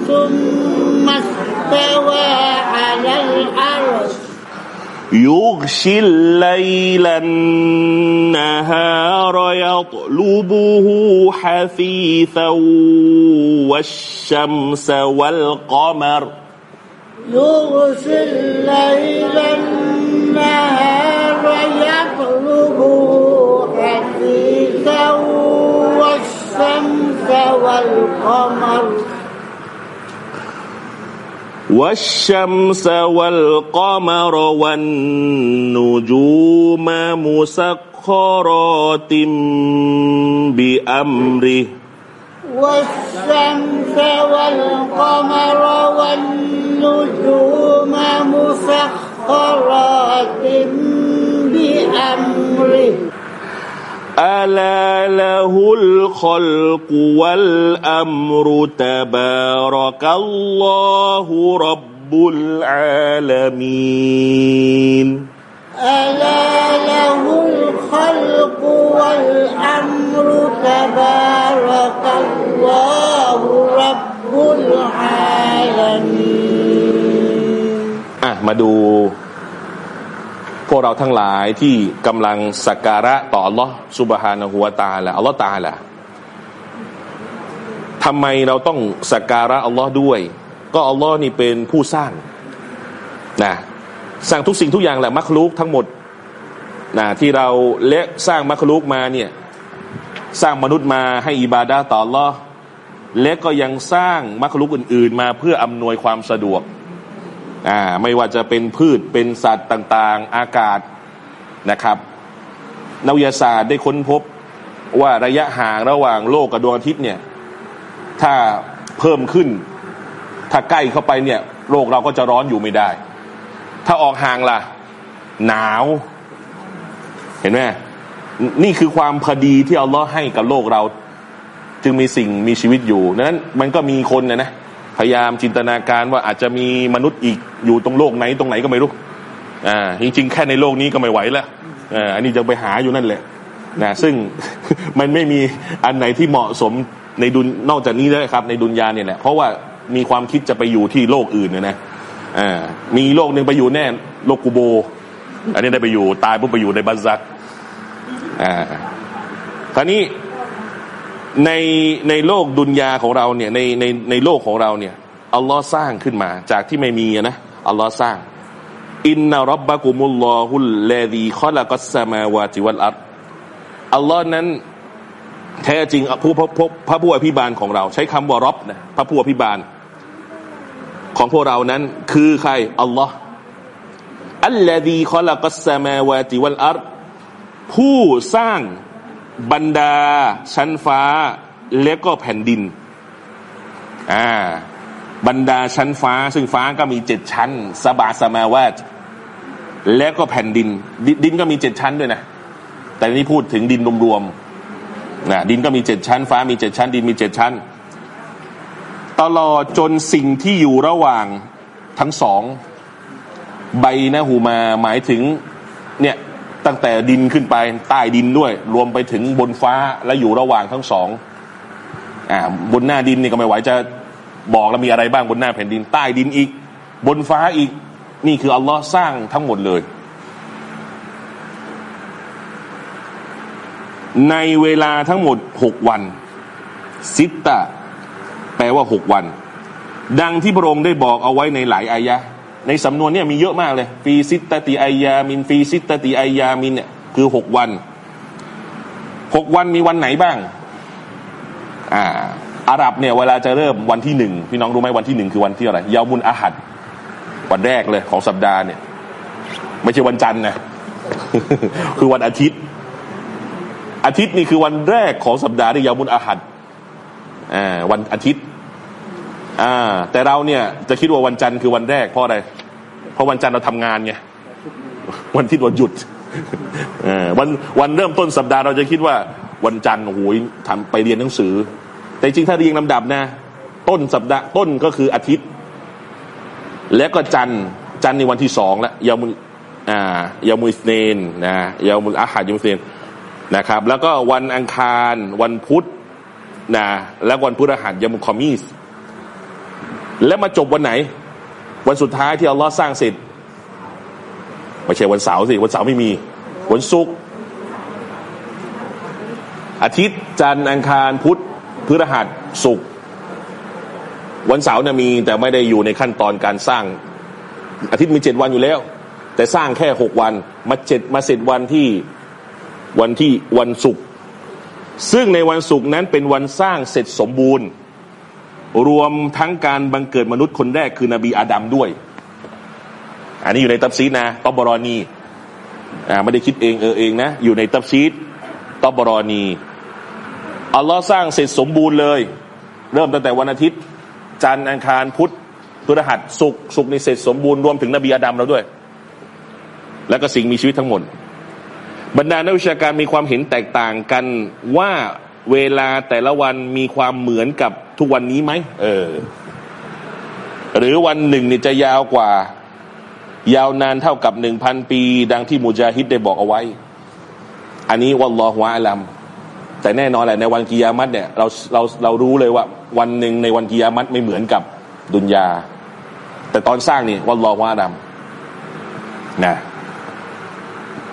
ثم استوى يغشي الليل النهار يطلبه حثيثا والشمس والقمر. يغشي الليل النهار يطلبه حثيثا والشمس والقمر. والشمس والقمر والنجوم مسخرات بأمره. والشمس والقمر والنجوم مسخرات بأمره. ألا له الخلق والأمر تبارك الله رب العالمين ألا له الخلق والأمر تبارك الله رب العالمين อ่ะมาดู พวกเราทั้งหลายที่กำลังสักการะต่อ Allah สุบฮานะฮูวาตาละอัลลอฮ์ตาละทำไมเราต้องสักการะอัลลอฮ์ด้วย ก็อัลลอฮ์นี่เป็นผู้สร้างนะสร้างทุกสิ่งทุกอย่างแหละมักลุกทั้งหมดนะที่เราเละสร้างมักลุกมาเนี่ยสร้างมนุษย์มาให้อิบาดาต่อ Allah และก็ยังสร้างมักลุกอื่น ๆ มาเพื่ออำนวยความสะดวก อ่าไม่ว่าจะเป็นพืชเป็นสัตว์ต่างๆ อากาศนะครับนักวิทยาศาสตร์ได้ค้นพบว่าระยะห่างระหว่างโลกกับดวงอาทิตย์เนี่ยถ้าเพิ่มขึ้น ถ้าใกล้เข้าไปเนี่ยโลกเราก็จะร้อนอยู่ไม่ได้ ถ้าออกห่างล่ะ หนาว เห็นไหมนี่คือความพอดีที่อัลลอฮ์ให้กับโลกเรา จึงมีสิ่งมีชีวิตอยู่นั้นมันก็มีคนนะนะ พยายามจินตนาการว่าอาจจะมีมนุษย์อีกอยู่ตรงโลกไหนตรงไหนก็ไม่รู้อ่าจริงๆ แค่ในโลกนี้ก็ไม่ไหวแล้วอ่าอันนี้จะไปหาอยู่นั่นแหละนะซึ่งมันไม่มีอันไหนที่เหมาะสมในดุนนอกจากนี้เลยครับ ในดุนยาเนี่ยแหละเพราะว่ามีความคิดจะไปอยู่ที่โลกอื่นนะนะอ่ามีโลกหนึ่งไปอยู่แน่โลกกูโบ อันนี้ได้ไปอยู่ตายปุ๊บไปอยู่ในบัซซักอ่าคราวนี้ ในในโลกดุนยาของเราเนี่ยในในในโลกของเราเนี่ยอัลลอฮ์สร้างขึ้นมา จากที่ไม่มีนะอัลลอฮ์สร้าง อินนารับบะกุมุลลอฮุลเลดีขลักัสมาวาติวัลอัรอัลลอฮ์นั้นแท้จริงผู้พระพระพระผู้อภิบาลของเรา ใช้คำว่ารับนะพระผู้อภิบาล ของพวกเรานั้น คือใครอัลลอฮ์อัลลดีขลักัสมาวาติวัลอัรผู้สร้าง บรรดาชั้นฟ้าและก็แผ่นดิน อ่า บรรดาชั้นฟ้า ซึ่งฟ้าก็มีเจ็ดชั้นสบาสมาวาตและก็แผ่นดินดดินก็มีเจ็ดชั้นด้วยนะ แต่นี่พูดถึงดินรวมๆนะดินก็มีเจ็ดชั้น ฟ้ามีเจ็ดชั้น ดินมีเจ็ดชั้น ตลอดจนสิ่งที่อยู่ระหว่างทั้งสอง ใบนะหูมาหมายถึง เนี่ย ตั้งแต่ดินขึ้นไปใต้ดินด้วย รวมไปถึงบนฟ้าและอยู่ระหว่างทั้งสองอ่าบนหน้าดินนี่ก็ไม่ไหวจะบอกแล้วมีอะไรบ้างบนหน้าแผ่นดินใต้ดินอีก บนฟ้าอีกนี่คืออัลลอฮ์สร้างทั้งหมดเลย ในเวลาทั้งหมดหกวัน ซิตตะ แปลว่าหกวัน ดังที่พระองค์ได้บอกเอาไว้ในหลายอายะ ในสำนวนเนี่ยมีเยอะมากเลยفي ستة أيام في ستة أيام เนี่ยคือหกวันหกวันมีวันไหนบ้าง อ่าอาหรับเนี่ยเวลาจะเริ่มวันที่หนึ่งพี่น้องรู้ไหมวันที่หนึ่งคือวันที่อะไรيوم الأحد วันแรกเลยของสัปดาห์เนี่ย ไม่ใช่วันจันทร์นะคือวันอาทิตย์ อาทิตย์นี่คือวันแรกของสัปดาห์ที่ يوم الأحدอ่าวันอาทิตย์ อ่า แต่เราเนี่ยจะคิดว่าวันจันทร์คือวันแรกเพราะอะไร เพราะวันจันทร์เราทำงานไงวันทิตย์วันหยุดอวันวันเริ่มต้นสัปดาห์เราจะคิดว่าวันจันทร์โอ้โหทำไปเรียนหนังสือ แต่จริงถ้าเรียงลำดับนะ ต้นสัปดาห์ต้นก็คืออาทิตย์ แล้วก็จันทร์จันทร์ในวันที่สองแล้วยามุอ่ายามุสเนนนะยามุอาหัดยามุสเนนนะครับ แล้วก็วันอังคารวันพุธนะแล้ววันพฤหัสยามุคอมีส แล้วมาจบวันไหน วันสุดท้ายที่อัลลอฮ์สร้างเสร็จไม่ใช่วันเสาร์สิวันเสาร์ไม่มี วันศุกร์อาทิตย์จันทร์อังคารพุธพฤหัสศุกร์วันเสาร์เนี่ยมีแต่ไม่ได้อยู่ในขั้นตอนการสร้าง อาทิตย์มีเจ็ดวันอยู่แล้ว แต่สร้างแค่หกวันมาเจ็ดมาเสร็จวันที่วันที่วันศุกร์ซึ่งในวันศุกร์นั้นเป็นวันสร้างเสร็จสมบูรณ์ รวมทั้งการบังเกิดมนุษย์คนแรกคือนบีอาดัมด้วย อันนี้อยู่ในตับซีดนะตอบรอนีอ่าไม่ได้คิดเองเออเองนะ อยู่ในตับซีดตอบรอนีอัลลอฮ์สร้างเสร็จสมบูรณ์เลย เริ่มตั้งแต่วันอาทิตย์ จันทร์อังคารพุธพฤหัสศุกร์ศุกร์นี่เสร็จสมบูรณ์รวมถึงนบีอาดัมเราด้วย แล้วก็สิ่งมีชีวิตทั้งหมดบรรดานักวิชาการมีความเห็นแตกต่างกันว่า เวลาแต่ละวันมีความเหมือนกับทุกวันนี้ไหมเออ หรือวันหนึ่งนี่จะยาวกว่า ยาวนานเท่ากับหนึ่งพันปี ดังที่มุจาฮิดได้บอกเอาไว้ อันนี้วัลลอฮุอาลัมแต่แน่นอนแหละในวันกิยามัตเนี่ยเราเราเรารู้เลยว่า วันหนึ่งในวันกิยามัตไม่เหมือนกับดุนยา แต่ตอนสร้างนี่วัลลอฮุอาลัมนะ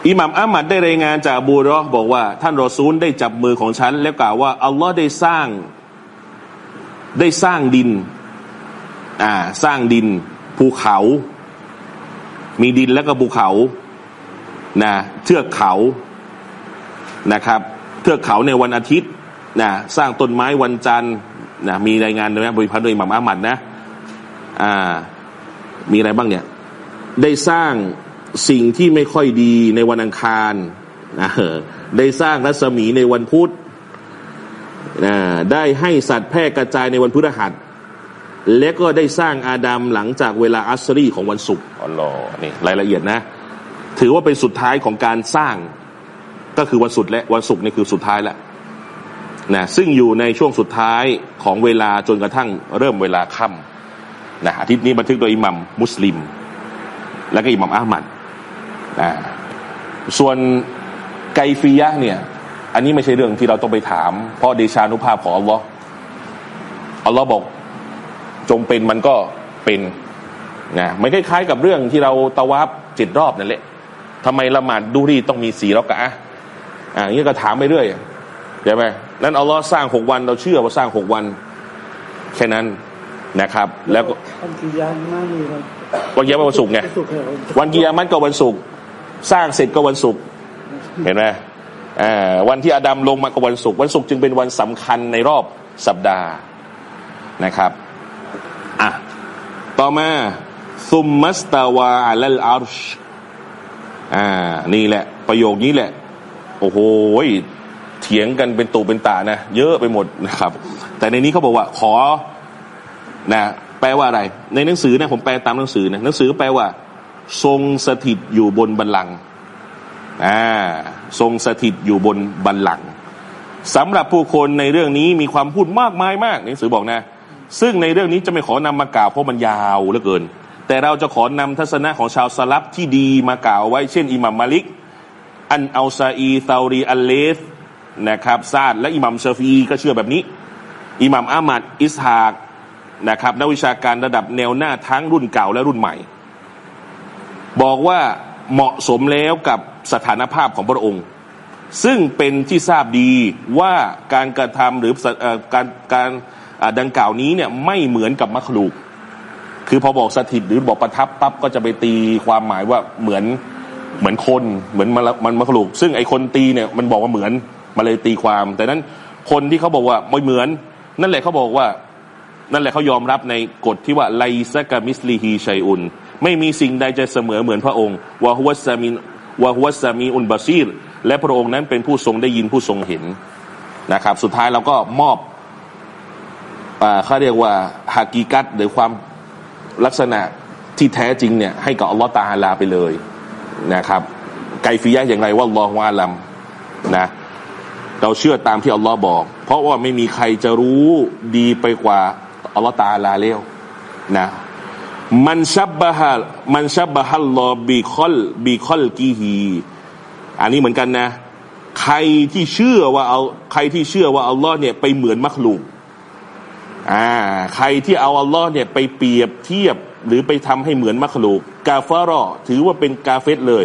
อิหมัมอามัดได้รายงานจากอบูรอบอกว่า ท่านรอซูลได้จับมือของฉัน แล้วกล่าวว่า อัลลอฮ์ได้สร้างได้สร้างดิน อ่า สร้างดิน ภูเขา มีดินแล้วก็ภูเขานะเทือกเขานะครับ เทือกเขาในวันอาทิตย์นะสร้างต้นไม้วันจันทร์นะมีรายงานโดยบริพันธ์โดยอิหมัมอามัดนะ อ่า มีอะไรบ้างเนี่ย ได้สร้าง สิ่งที่ไม่ค่อยดีในวันอังคารนะได้สร้างรัศมีในวันพุธนะได้ให้สัตว์แพร่กระจายในวันพฤหัส และก็ได้สร้างอาดัมหลังจากเวลาอัสรีของวันศุกร์อ๋อนี่รายละเอียดนะ ถือว่าเป็นสุดท้ายของการสร้าง ก็คือวันศุกร์และวันศุกร์นี่คือสุดท้ายแล้วนะซึ่งอยู่ในช่วงสุดท้ายของเวลาจนกระทั่งเริ่มเวลาค่ำนะอาทิตย์นี้บันทึกโดยอิหมัมมุสลิม และก็อิหมัมอามัด นะส่วนไกฟียะเนี่ย อันนี้ไม่ใช่เรื่องที่เราต้องไปถาม เพราะเดชานุภาพของอัลลอฮ์อัลลอฮ์บอกจงเป็นมันก็เป็นนะไม่คล้ายๆกับเรื่องที่เราตะวับเจ็ดรอบนั่นแหละทำไมละหมาดดูรีต้องมีสี่รอกะอะอย่างนี้ก็ถามไปเรื่อยใช่ไหมนั้นอัลลอฮ์สร้างหกวันเราเชื่อว่าสร้างหกวัน แค่นั้นนะครับ แล้วก็วันกิยามัวันกิยามัวันศุกร์ไงวันกิยามัก็วันศุกร์ สร้างเสร็จก็วันศุกร์เห็นไหมวันที่อาดัมลงมาก็วันศุกร์วันศุกร์จึงเป็นวันสำคัญในรอบสัปดาห์นะครับอะต่อมาซุมมัสตาวาอัลอาร์ชอ่านี่แหละ ประโยคนี้แหละ โอ้โหเถียงกันเป็นตูเป็นตานะ เยอะไปหมดนะครับ แต่ในนี้เขาบอกว่าขอนะแปลว่าอะไร ในหนังสือนะผมแปลตามหนังสือนะหนังสือแปลว่า ทรงสถิตอยู่บนบัลลังก์อ่าทรงสถิตอยู่บนบัลลังก์สำหรับผู้คนในเรื่องนี้มีความพูดมากมายมากหนังสือบอกนะ ซึ่งในเรื่องนี้จะไม่ขอนำมากล่าวเพราะมันยาวเหลือเกิน แต่เราจะขอนำทัศนะของชาวสลัฟที่ดีมากล่าวไว้เช่นอิหม่ามมาลิก อัลเอาซาอี อัซเซารีอัลลัยษ์นะครับซะอด์และอิหม่ามชาฟีอีก็เชื่อแบบนี้ อิหม่ามอะห์มัดอิสฮากนะครับนักวิชาการระดับแนวหน้าทั้งรุ่นเก่าและรุ่นใหม่ บอกว่าเหมาะสมแล้วกับสถานภาพของพระองค์ ซึ่งเป็นที่ทราบดีว่าการกระทำหรือการการดังกล่าวนี้เนี่ยไม่เหมือนกับมัคลูก คือพอบอกสถิตหรือบอกประทับปั๊บก็จะไปตีความหมายว่าเหมือนเหมือนคนเหมือนมันมัคลูก ซึ่งไอคนตีเนี่ยมันบอกว่าเหมือนมาเลยตีความ แต่นั้นคนที่เขาบอกว่าไม่เหมือน นั่นแหละเขาบอกว่า นั่นแหละเขายอมรับในกฎที่ว่าไลซกามิสลีฮีชัยอุน ไม่มีสิ่งใดจะเสมอเหมือนพระองค์วะฮุวสามินวะฮุวสามีอุนบาซีรและพระองค์นั้นเป็นผู้ทรงได้ยินผู้ทรงเห็นนะครับ สุดท้ายเราก็มอบเขาเรียกว่าฮากีกัตหรือความลักษณะที่แท้จริงเนี่ยให้กับอัลลอฮฺตาลาไปเลยนะครับ ไกฟียะอย่างไรว่าลอฮวาลัมนะเราเชื่อตามที่อัลลอฮ์บอก เพราะว่าไม่มีใครจะรู้ดีไปกว่าอัลลอฮ์ตาลาเลี้ยวนะ มันชับบะฮะมันชับบะฮัลลอบีคอลบีคอลกีฮีอันนี้เหมือนกันนะ ใครที่เชื่อว่าเอาใครที่เชื่อว่าอัลลอฮ์เนี่ยไปเหมือนมัคลูกอ่าใครที่เอาอัลลอฮ์เนี่ยไปเปรียบเทียบหรือไปทำให้เหมือนมักลูกกาฟารอถือว่าเป็นกาเฟตเลย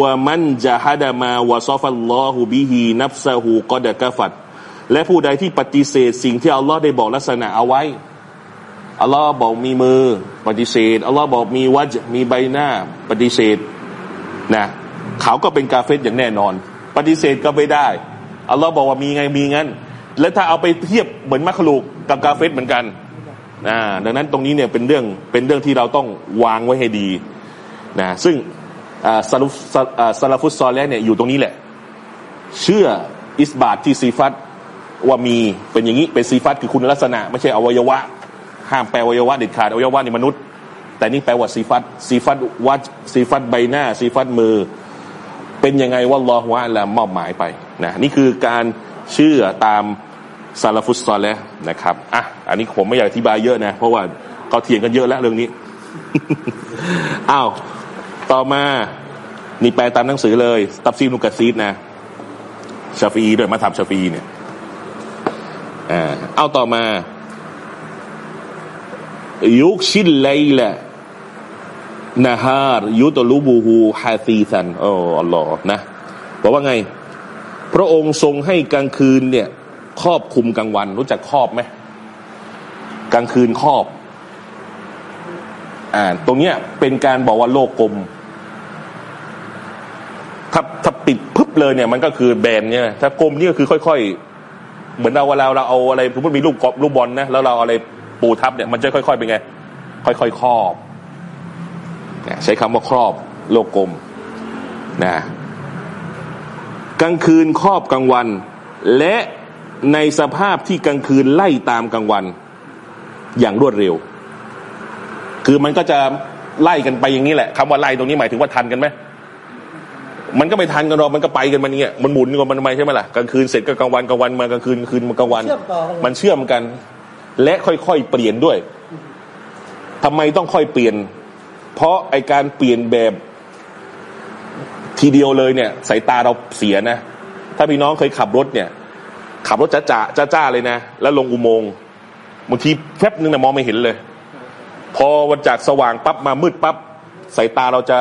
ว่ามันจะฮัดามาวะซอฟัลลอฮูบิฮีนับซาหูกอดะกาฟัดและผู้ใดที่ปฏิเสธสิ่งที่อัลลอฮ์ได้บอกลักษณะเอาไว้ อัลลอฮ์บอกมีมือปฏิเสธอัลลอฮ์บอกมีวัจมีใบหน้าปฏิเสธนะเขาก็เป็นกาเฟตอย่างแน่นอน ปฏิเสธก็ไม่ได้อัลลอฮ์บอกว่ามีไงมีงั้น และถ้าเอาไปเทียบเหมือนมัคลูกกับกาเฟตเหมือนกันนะดังนั้นตรงนี้เนี่ยเป็นเรื่องเป็นเรื่องที่เราต้องวางไว้ให้ดีนะซึ่งซาลุالسلف الصالح เนี่ยอยู่ตรงนี้แหละ เชื่อ إثبات ที่ซีฟัตว่ามีเป็นอย่างนี้เป็นซีฟัตคือคุณลักษณะ ไม่ใช่อวัยวะ ห้ามแปลอวัยวะเด็ดขาดอวัยวะในมนุษย์ แต่นี่แปลว่าซีฟัตซีฟัตวัดซีฟัตใบหน้าซีฟัตมือ เป็นยังไงوالله أعلم แล้วมอบหมายไปนะนี่คือการเชื่อตาม السلف الصالح แล้วนะครับอะอันนี้ผมไม่อยากอธิบายเยอะนะ เพราะว่าเขาเถียงกันเยอะแล้วเรื่องนี้อ้าวต่อมานี่แปลตามหนังสือเลย ตัฟซีรอิบนุกะซีรนะชาฟีอีด้วยอิหม่ามชาฟีอีเนี่ยอ่าเอาต่อมา يغشي الليل النهار يطلبه حثيثا โอ้อัลลอฮ์นะบอกว่าไง พระองค์ทรงให้กลางคืนเนี่ย ครอบคุมกลางวัน รู้จักครอบไหมกลางคืนครอบ อ่า ตรงเนี้ยเป็นการบอกว่าโลกกลม ถ้าถ้าปิดพึบเลยเนี่ย มันก็คือแบนเนี่ยถ้ากลมนี่ก็คือค่อย ๆ เหมือนเราเวลาเราเอาอะไรสมมติมีลูกกอลูกบอลนะแล้วเราอะไร ปูทับเนี่ยมันจะค่อยๆเป็นไง ค่อยๆครอบใช้คำว่าครอบโลกกลมนะกลางคืนครอบกลางวัน และในสภาพที่กลางคืนไล่ตามกลางวัน อย่างรวดเร็ว คือมันก็จะไล่กันไปอย่างนี้แหละคำว่าไล่ตรงนี้หมายถึงว่าทันกันไหมมันก็ไม่ทันกันหรอกมันก็ไปกันมันเงี้ยมันหมุนกันมันทำไมใช่ไหมล่ะกลางคืนเสร็จก็กลางวันกลางวันมากลางคืนคืนมากลางวัน มันเชื่อมกัน และค่อยๆเปลี่ยนด้วยทำไมต้องค่อยเปลี่ยน เพราะไอการเปลี่ยนแบบ ทีเดียวเลยเนี่ย สายตาเราเสียนะ ถ้าพี่น้องเคยขับรถเนี่ย ขับรถจ้าจ้าจ้าเลยนะ แล้วลงอุโมงค์บางทีแป๊บนึงนะมองไม่เห็นเลย พอวันจากสว่างปั๊บมามืดปั๊บสายตาเราจะ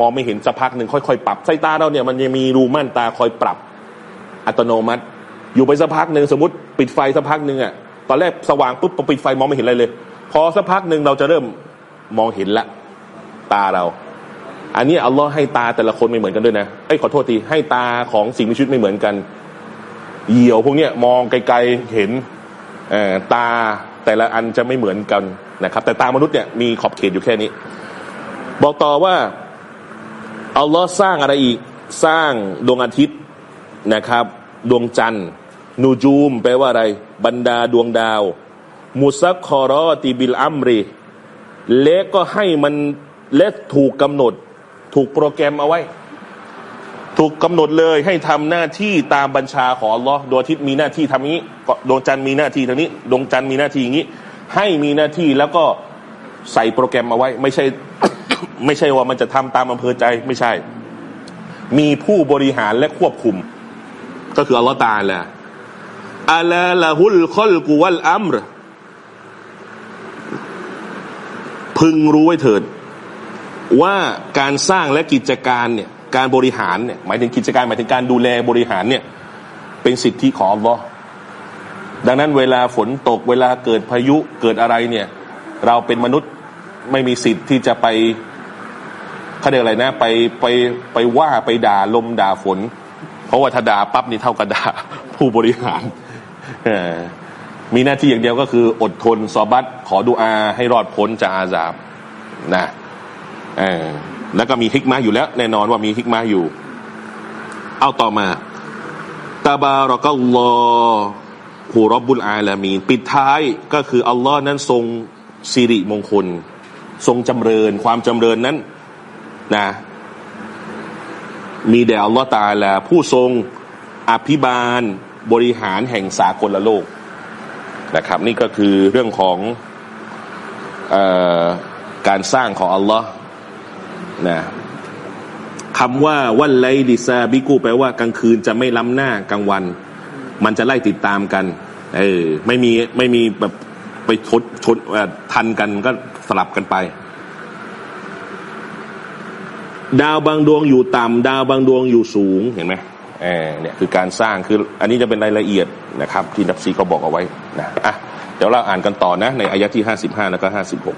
มองไม่เห็นสักพักหนึ่งค่อยๆปรับสายตาเราเนี่ยมันยังมีรูม่านตาคอยปรับ อัตโนมัติ อยู่ไปสักพักหนึ่งสมมติปิดไฟสักพักหนึ่งอะ ตอนแรกสว่างปุ๊บปิดไฟมองไม่เห็นอะไรเลย พอสักพักหนึ่งเราจะเริ่มมองเห็นละตาเรา อันนี้อัลลอฮ์ให้ตาแต่ละคนไม่เหมือนกันด้วยนะไอ้ขอโทษทีให้ตาของสิ่งมีชีวิตไม่เหมือนกันเหยี่ยวพวกเนี้ยมองไกลๆเห็นตาแต่ละอันจะไม่เหมือนกันนะครับ แต่ตามนุษย์เนี่ยมีขอบเขตอยู่แค่นี้ บอกต่อว่าอัลลอฮ์สร้างอะไรอีกสร้างดวงอาทิตย์นะครับ ดวงจันทร์ นูจูม แปลว่าอะไร บรรดาดวงดาว มุซักคอรอติบิลอัมรีเละก็ให้มันเละถูกกำหนด ถูกโปรแกรมเอาไว้ ถูกกำหนดเลยให้ทำหน้าที่ตามบัญชาของอัลลอฮ์ดวงอาทิตย์มีหน้าที่ทางนี้ดวงจันทร์มีหน้าที่ทางนี้ดวงจันทร์มีหน้าที่อย่างนี้ ให้มีหน้าที่แล้วก็ใส่โปรแกรมเอาไว้ ไม่ใช่ ไม่ใช่ว่ามันจะทำตามอำเภอใจไม่ใช่ มีผู้บริหารและควบคุม ก็คืออัลลอฮ์ตาละ อัลลฮุลคอลกุวัลอัมรพึงรู้ไว้เถิด ว่าการสร้างและกิจการเนี่ยการบริหารเนี่ยหมายถึงกิจการหมายถึงการดูแลบริหารเนี่ยเป็นสิทธิของอัลลอฮ์ดังนั้นเวลาฝนตกเวลาเกิดพายุเกิดอะไรเนี่ย เราเป็นมนุษย์ไม่มีสิทธิ์ที่จะไปเขาเรียกอะไรนะ ไปไปไปว่าไปด่าลมด่าฝน เพราะว่าถ้าด่าปั๊บนี่เท่ากับด่าผู้บริหาร มีหน้าที่อย่างเดียวก็คืออดทนซอบัตขอดุอาให้รอดพ้นจากอาซาบนะแล้วก็มีฮิกมาอยู่แล้ว แน่นอนว่ามีฮิกมาอยู่ เอาต่อมาตาบารกัลลอฮูรบบุลอาลามีปิดท้ายก็คืออัลลอฮ์นั้นทรงสิริมงคล ทรงจำเริญ ความจำเริญนั้นนะมีแด่อัลลอฮ์ตาลาผู้ทรงอภิบาล บริหารแห่งสากลโลกนะครับ นี่ก็คือเรื่องของอการสร้างของอัลลอฮ์นะคำว่าวันไลดิซาบิกูแปลว่ากลางคืนจะไม่ล้ำหน้ากลางวัน มันจะไล่ติดตามกันเออไม่มีไม่มีแบบไปชดชดทันกันก็สลับกันไป ดาวบางดวงอยู่ต่ำดาวบางดวงอยู่สูงเห็นไหม เออเนี่ยคือการสร้างคืออันนี้จะเป็นรายละเอียดนะครับ ที่นับซีเขาบอกเอาไว้นะอะเดี๋ยวเราอ่านกันต่อนะ ในอายะที่ห้าสิบห้าแล้วก็ห้าสิบหก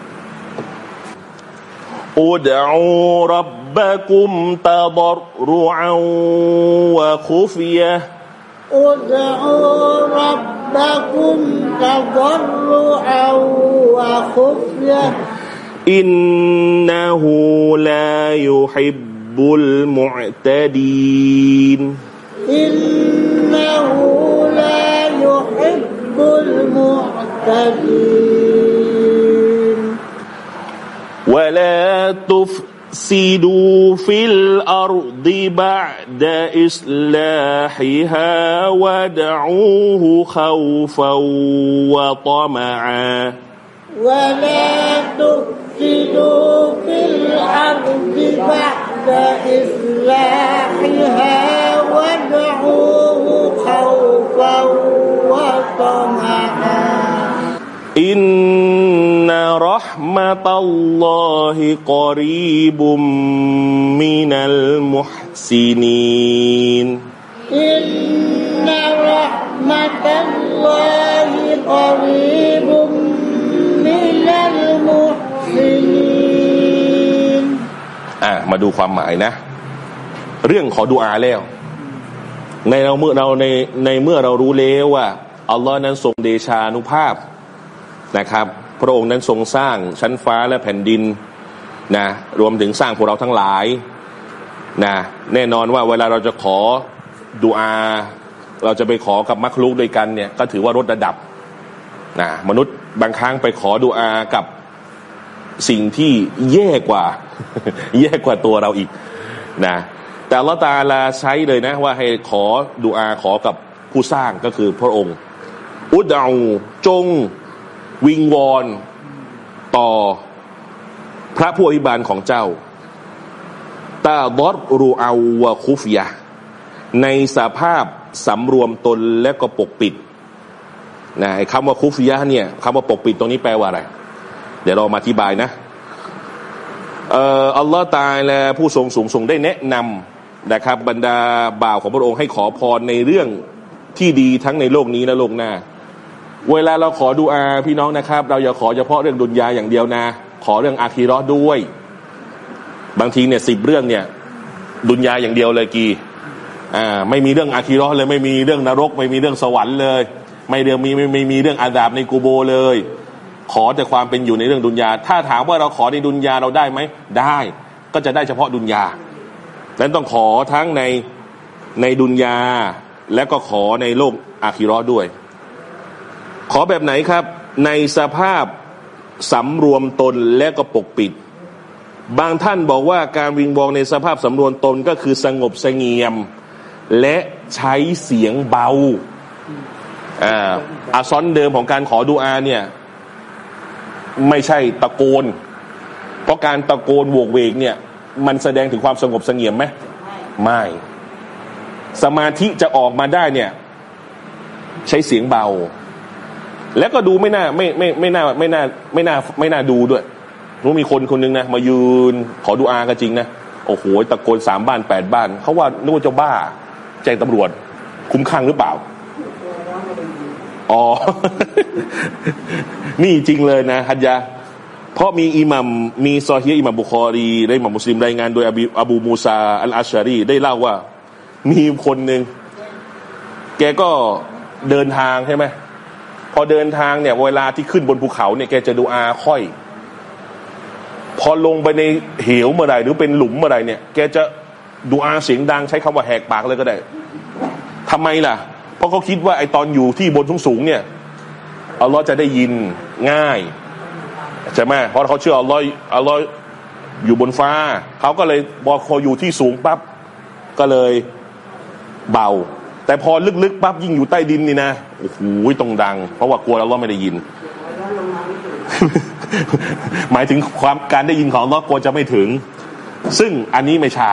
อุดอูรับบักุมตาบรรุอวะคุฟียะอุดอูรับบักุมตาบรรุอวะคุฟียะอินนะหูลายุฮิบบุลมุอ์ตดีน إنه لا يحب المعتدين. ولا تفسدوا في الأرض بعد إصلاحها وادعوه خوفا وطمعا. ولا تفسدوا في الأرض بعد إصلاحها وادعوه خوفا وطمعا إن رحمة الله قريب من المحسنين إن رحمة الله قريب من المحسنين อ่ะมาดูความหมายนะ เรื่องขอดุอาแล้ว ในเราเมื่อเราในในเมื่อเรารู้แล้วว่าอัลลอฮ์นั้นทรงเดชานุภาพนะครับ พระองค์นั้นทรงสร้างชั้นฟ้าและแผ่นดินนะรวมถึงสร้างพวกเราทั้งหลายนะแน่นอนว่าเวลาเราจะขอดุอา เราจะไปขอกับมักลุกด้วยกันเนี่ยก็ถือว่าลดระดับนะมนุษย์บางครั้งไปขอดุอากับสิ่งที่แย่กว่า แย่กว่าตัวเราอีกนะ แต่ละตาลาใช้เลยนะ ว่าให้ขอดุอาขอกับผู้สร้างก็คือพระองค์ อุดาจงวิงวอนต่อพระผู้อภิบาลของเจ้าตาบอสรูอาวคุฟยะในสภาพสำรวมตนและก็ปกปิดนะคำว่าคุฟยะเนี่ยคำว่าปกปิดตรงนี้แปลว่าอะไร เดี๋ยวเรามาอธิบายนะเอ่ออัลลอฮ์ตายและผู้ทรงสูงทรงได้แนะนำ นะครับ บรรดาบ่าวของพระองค์ให้ขอพรในเรื่องที่ดีทั้งในโลกนี้และโลกหน้า เวลาเราขอดูอาพี่น้องนะครับ เราอย่าขอเฉพาะเรื่องดุนยาอย่างเดียวนะ ขอเรื่องอาคีรอด้วย บางทีเนี่ยสิบเรื่องเนี่ย ดุนยาอย่างเดียวเลยกีอ่าไม่มีเรื่องอาคีรอเลย ไม่มีเรื่องนรก ไม่มีเรื่องสวรรค์เลย ไม่เรื่องมีไม่ไม่มีเรื่องอาดาบในกูโบเลย ขอแต่ความเป็นอยู่ในเรื่องดุนยา ถ้าถามว่าเราขอในดุนยาเราได้ไหมได้ ก็จะได้เฉพาะดุนยา นั้นต้องขอทั้งในในดุนยา และก็ขอในโลกอาคิรอด้วย ขอแบบไหนครับ ในสภาพสำรวมตนและก็ปกปิด บางท่านบอกว่าการวิงบองในสภาพสำรวมตนก็คือสงบสงเงียม และใช้เสียงเบาอ่าอาซอนเดิมของการขอดูอาเนี่ย ไม่ใช่ตะโกน เพราะการตะโกนโวกเวกเนี่ย มันแสดงถึงความสงบเสงี่ยมไหมไม่ สมาธิจะออกมาได้เนี่ย ใช้เสียงเบา แล้วก็ดูไม่น่าไม่ไม่ไม่น่าไม่น่าไม่น่าไม่น่าดูด้วยรู้มีคนคนหนึ่งนะมายืนขอดูอากันจริงนะโอ้โหตะโกนสามบ้านแปดบ้านเขาว่านึกว่าจะบ้าแจ้งตำรวจ คุ้มข้างหรือเปล่าอ๋อ นี่จริงเลยนะฮัจยา เพราะมีอิหมัมมีซอฮีอิหมัมบุคอรีได้อิหมัมมุสลิมรายงานโดยอาบูมูซาอัลอาชารีได้เล่าว่า มีคนหนึ่งแกก็เดินทางใช่ไหมพอเดินทางเนี่ย เวลาที่ขึ้นบนภูเขาเนี่ยแกจะดูอาค่อย พอลงไปในเหวเมื่อไรหรือเป็นหลุมเมื่อไรเนี่ย แกจะดูอาเสียงดังใช้คำว่าแหกปากเลยก็ได้ทำไมล่ะ เพราะเขาคิดว่าไอตอนอยู่ที่บนสูงๆเนี่ยอัลลอฮ์จะได้ยินง่าย ใช่ไหมเพราะเขาเชื่ออัลลอฮ์อัลลอฮ์อยู่บนฟ้า เขาก็เลยบอคออยู่ที่สูงปั๊บก็เลยเบา แต่พอลึกๆปั๊บยิ่งอยู่ใต้ดินนี่นะโอ้โหต้องดัง เพราะว่ากลัวอัลลอฮ์ไม่ได้ยิน หมายถึงความการได้ยินของอัลลอฮ์กลัวจะไม่ถึง ซึ่งอันนี้ไม่ใช่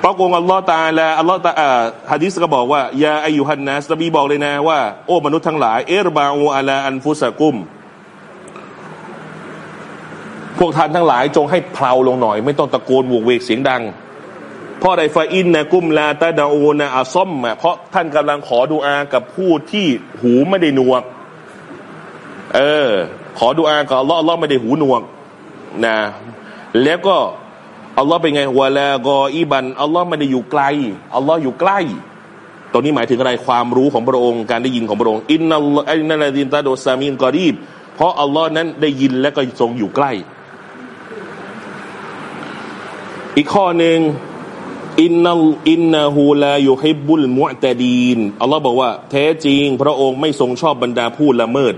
เพราะกงอัลลอฮ์ตาละอัลลอฮ์ตาอ่าฮะดิษก็บอกว่ายาอายุฮันนัสนบีบอกเลยนะว่าโอ้มนุษย์ทั้งหลาย เอรบาอูอัลาอันฟุสกุม พวกท่านทั้งหลายจงให้เพลาลงหน่อย ไม่ต้องตะโกนโวกเวกเสียงดังเพราะอไรฟาอินนะกุมลาตาดาอูนะอาซ่อมเพราะท่านกำลังขอดูอากับผู้ที่หูไม่ได้หนวก เออ ขอดูอากับอัลลอฮ์อัลลอฮ์ไม่ได้หูหนวกนะ แล้วก็อัลลอฮ์เป็นไงวะลากออีบันอัลลอฮ์ไม่ได้อยู่ไกลอัลลอฮ์อยู่ใกล้ตรงนี้หมายถึงอะไรความรู้ของพระองค์การได้ยินของพระองค์อินนัลอินนัลลดินตาโดซามินกอรีบเพราะอัลลอฮ์นั้นได้ยินและก็ทรงอยู่ใกล้ อีกข้อหนึ่งอินนัลอินนาฮูลายูฮิบุลมุอตดีนอัลลอฮ์บอกว่าแท้จริง พระองค์ไม่ทรงชอบบรรดาผู้ละเมิด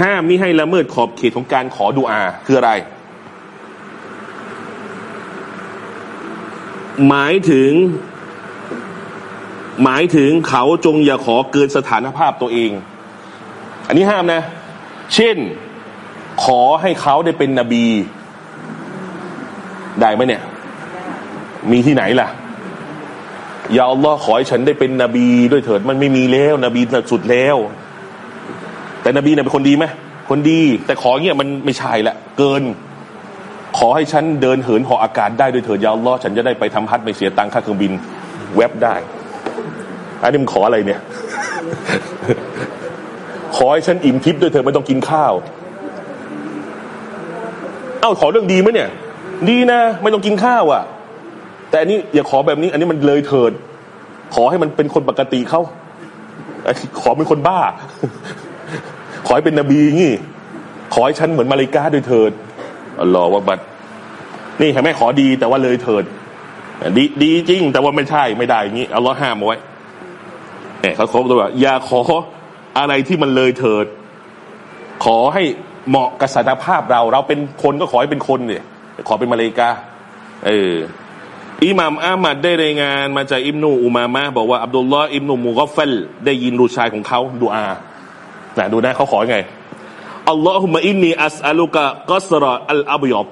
ห้ามมิให้ละเมิดขอบเขตของการขอดุอา คืออะไร หมายถึง หมายถึงเขาจงอย่าขอเกินสถานภาพตัวเอง อันนี้ห้ามนะ เช่น ขอให้เขาได้เป็นนบี ได้ไหมเนี่ย มีที่ไหนล่ะอย่าอัลลอฮ์ขอให้ฉันได้เป็นนบีด้วยเถิด มันไม่มีแล้ว นบีสุดแล้ว แต่นบีเนี่ยเป็นคนดีไหมคนดี แต่ขอเงี้ยมันไม่ใช่ละเกิน ขอให้ฉันเดินเหินหออากาศได้ด้วยเถิดยาอัลลอฮ์ฉันจะได้ไปทำฮัทไม่เสียตังค่าเครื่องบิน เว็บได้อันนี้มันขออะไรเนี่ย ขอให้ฉันอิ่มทิพย์ด้วยเถิดไม่ต้องกินข้าว เอ้าขอเรื่องดีไหมเนี่ย ดีนะ ไม่ต้องกินข้าวอะ่ะ แต่อันนี้อย่าขอแบบนี้ อันนี้มันเลยเถิด ขอให้มันเป็นคนปกติเขาขอเป็นคนบ้า ขอให้เป็นนบีงี้ ขอให้ฉันเหมือนมาริกาด้วยเถิดอัลลอฮ์ว่าบัดนี่เห็นไหมขอดีแต่ว่าเลยเถิดดีดีจริง แต่ว่าไม่ใช่ไม่ได้อย่างนี้อัลลอฮ์ห้ามเอาไว้เนี่ยเขาเขาบอกว่าอย่าขออะไรที่มันเลยเถิด ขอให้เหมาะกับสถานภาพเรา เราเป็นคนก็ขอให้เป็นคนเนี่ย ขอเป็นมาเลกาเอออิหม่ามอามัดได้รายงานมาจากอิมนูอุมามะบอกว่าอับดุลลอฮ์อิมนูมูกอฟเฟลได้ยินลูกชายของเขาดูอานะดูนะเขาขอไงอัลลอฮุมะอินนีอัสอัลุกะกัสรออัลอับยอบ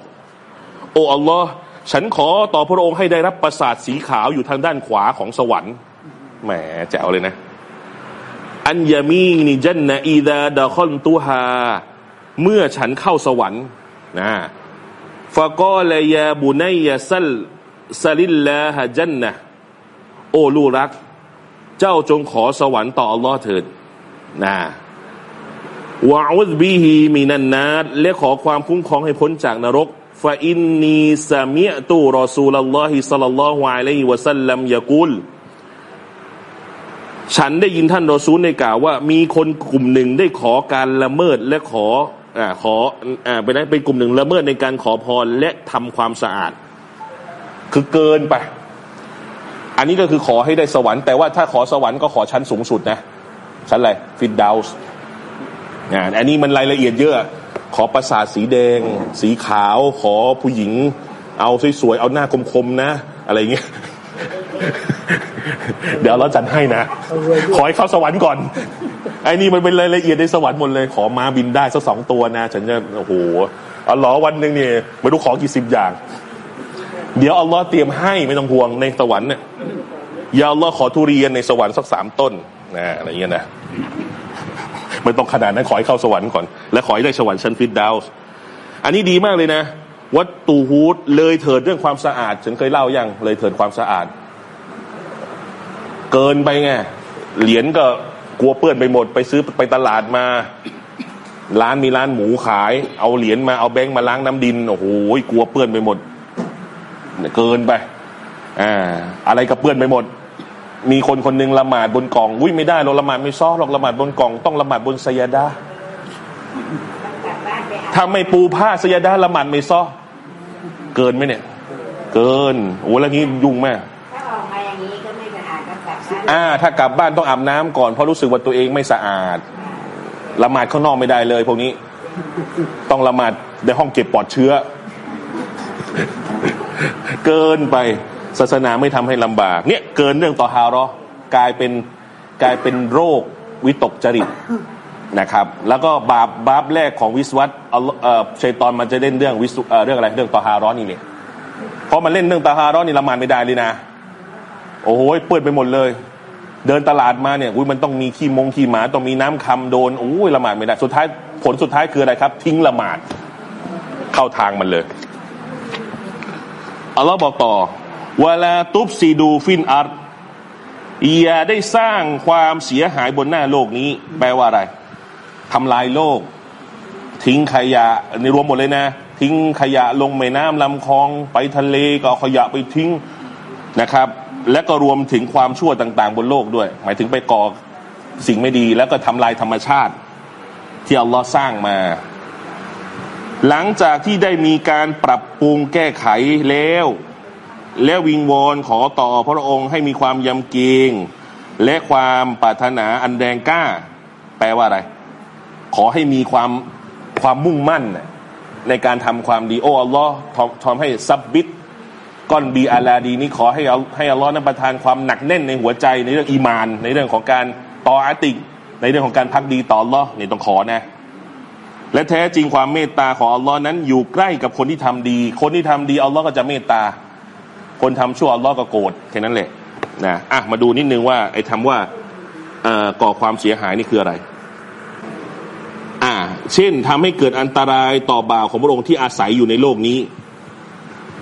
โอ้อัลลอฮ์ฉันขอต่อพระองค์ให้ได้รับประสาทสีขาวอยู่ทางด้านขวาของสวรรค์แหมแจ๋วเลยนะ อันยามีนิจันนะอีดาดะคอนตุฮาเมื่อฉันเข้าสวรรค์นะ ฟะกอลยาบุนัยยาซัลซาลิลลาฮะจันนะโอ้ลูกรัก เจ้าจงขอสวรรค์ต่ออัลลอฮ์เถิดนะวะอุซบิฮีมินันนาดและขอความคุ้มครองให้พ้นจากนรกฟาอินนีซามิอตูรอซูลลอฮิสัลลัลลอฮุอะลัยฮิวะสัลลัมยะกุลฉันได้ยินท่านรอซูลในกล่าวว่า มีคนกลุ่มหนึ่งได้ขอการละเมิดและขอ อ่าขออ่าเป็นเป็นกลุ่มหนึ่งละเมิดในการขอพรและทำความสะอาด คือเกินไป อันนี้ก็คือขอให้ได้สวรรค์แต่ว่าถ้าขอสวรรค์ก็ขอชั้นสูงสุดนะชั้นอะไรฟิดดาวส์อันนี้มันรายละเอียดเยอะ ขอประสาทสีแดง สีขาว ขอผู้หญิง เอาสวยๆเอาหน้าคมๆนะ อะไรเงี้ย เดี๋ยวเราจัดให้นะ ขอให้เข้าสวรรค์ก่อน ไอ้นี่มันเป็นรายละเอียดในสวรรค์หมดเลย ขอม้าบินได้สักสองตัวนะ ฉันจะโอ้โหอัลลอฮ์วันหนึ่งเนี่ยไม่รู้ขอกี่สิบอย่าง เดี๋ยวอัลลอฮ์เตรียมให้ไม่ต้องห่วงในสวรรค์เนี่ยอย่าอัลลอฮ์ขอทุเรียนในสวรรค์สักสามต้นนะอะไรเงี้ยนะไม่ต้องขนาดนั้นขอให้เข้าสวรรค์ก่อน และขอให้ได้สวรรค์ชั้นฟิรเดาส์อันนี้ดีมากเลยนะ วัตตูฮูดเลยเถิดเรื่องความสะอาด ฉันเคยเล่ายังเลยเถิดความสะอาด เกินไปไงเหรียญก็กลัวเปื้อนไปหมด ไปซื้อไปตลาดมา ร้านมีร้านหมูขาย เอาเหรียญมาเอาแบงค์มาล้างน้ำดินโอ้โหกลัวเปื้อนไปหมดเกินไปอ่าอะไรก็เปื้อนไปหมด มีคนคนหนึ่งละหมาดบนกล่องอุ้ยไม่ได้เราละหมาดไม่ซ้อหรอกละหมาดบนกล่องต้องละหมาดบนสยดาถ้าไม่ปูผ้าสยดาละหมาดไม่ซ้อเกินไหมเนี่ย เกินโอ้แล้วงี้ยุ่งแมากถ้าออกม อ่า ถ้ากลับบ้านต้องอาบน้ำก่อนเพราะรู้สึกว่าตัวเองไม่สะอาด ละหมาดข้างนอกไม่ได้เลยพวกนี้ ต้องละหมาดในห้องเก็บปลอดเชื้อ เกินไปศาสนาไม่ทำให้ลำบาก เนี่ยเกินเรื่องต่อฮารอกลายเป็นกลายเป็นโรควิตกจริตนะครับ แล้วก็บาปบาปแรกของวิสวัตอัลลอเอ่อชัยตอนมันจะเล่นเรื่องวิสเออเรื่องอะไรเรื่องต่อฮารอนี่เนี่ยเพราะมันเล่นเรื่องต่อฮารอนี่ละหมาดไม่ได้เลยนะ โอ้โหเปื้อนไปหมดเลย เดินตลาดมาเนี่ยอุ้ยมันต้องมีขี้มงขี้หมาต้องมีน้ำคำโดนโอ้ยละหมาดไม่ได้สุดท้ายผลสุดท้ายคืออะไรครับ ทิ้งละหมาด เข้าทางมันเลยอัลลอฮ์บอกต่อเวลาตุบซีดูฟินอาร์อย่าได้สร้างความเสียหายบนหน้าโลกนี้ แปลว่าอะไรทำลายโลก ทิ้งขยะในรวมหมดเลยนะ ทิ้งขยะลงแม่น้ำลำคลองไปทะเลก็เอาขยะไปทิ้งนะครับ และก็รวมถึงความชั่วต่าง ๆ บนโลกด้วย หมายถึงไปก่อสิ่งไม่ดีแล้วก็ทำลายธรรมชาติ ที่อัลลอฮ์สร้างมา หลังจากที่ได้มีการปรับปรุงแก้ไขแล้ว และวิงวอนขอต่อพระองค์ให้มีความยำเกรงและความปรารถนาอันแรงกล้า แปลว่าอะไร ขอให้มีความความมุ่งมั่น ในการทำความดี โอ้อัลลอฮ์ทำทำให้ซับบิด ก้อนบีอาลาดีนี้ขอให้เอาให้อัลลอฮ์นั้นประทานความหนักแน่นในหัวใจในเรื่องอีมาน ในเรื่องของการต่ออาติกในเรื่องของการพักดีต่ออัลลอฮ์นี่ต้องขอนะ และแท้จริงความเมตตาของอัลลอฮ์นั้นอยู่ใกล้กับคนที่ทำดี คนที่ทำดีอัลลอฮ์ก็จะเมตตา คนทำชั่วอัลลอฮ์ก็โกรธแค่นั้นแหละนะอะมาดูนิดนึงว่าไอ้คำว่าก่อความเสียหายนี่คืออะไร อ่า เช่นทำให้เกิดอันตรายต่อบ่าวของพระองค์ที่อาศัยอยู่ในโลกนี้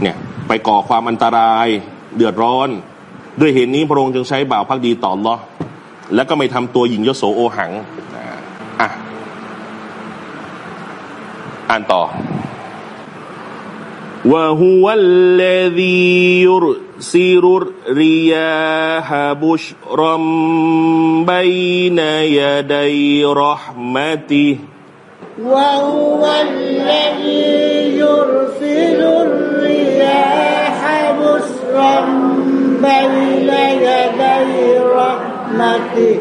เนี่ยไปก่อความอันตรายเดือดร้อน ด้วยเหตุนนี้พระองค์จึงใช้บ่าวพักดีต่อรอแล้วก็ไม่ทำตัวหญิงยโสโอหังอะอ่านต่อว่าฮุวัลลียุรซีรุริยาฮบุชรัมบัยนยดัยรหมติ وهو الذي يرسل الرياح بشرا بين يدي رحمته.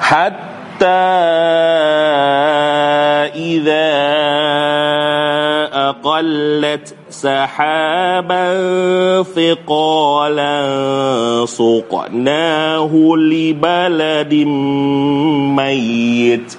حتى إذا أقلت سحابا ثقالا سقناه لبلد ميت.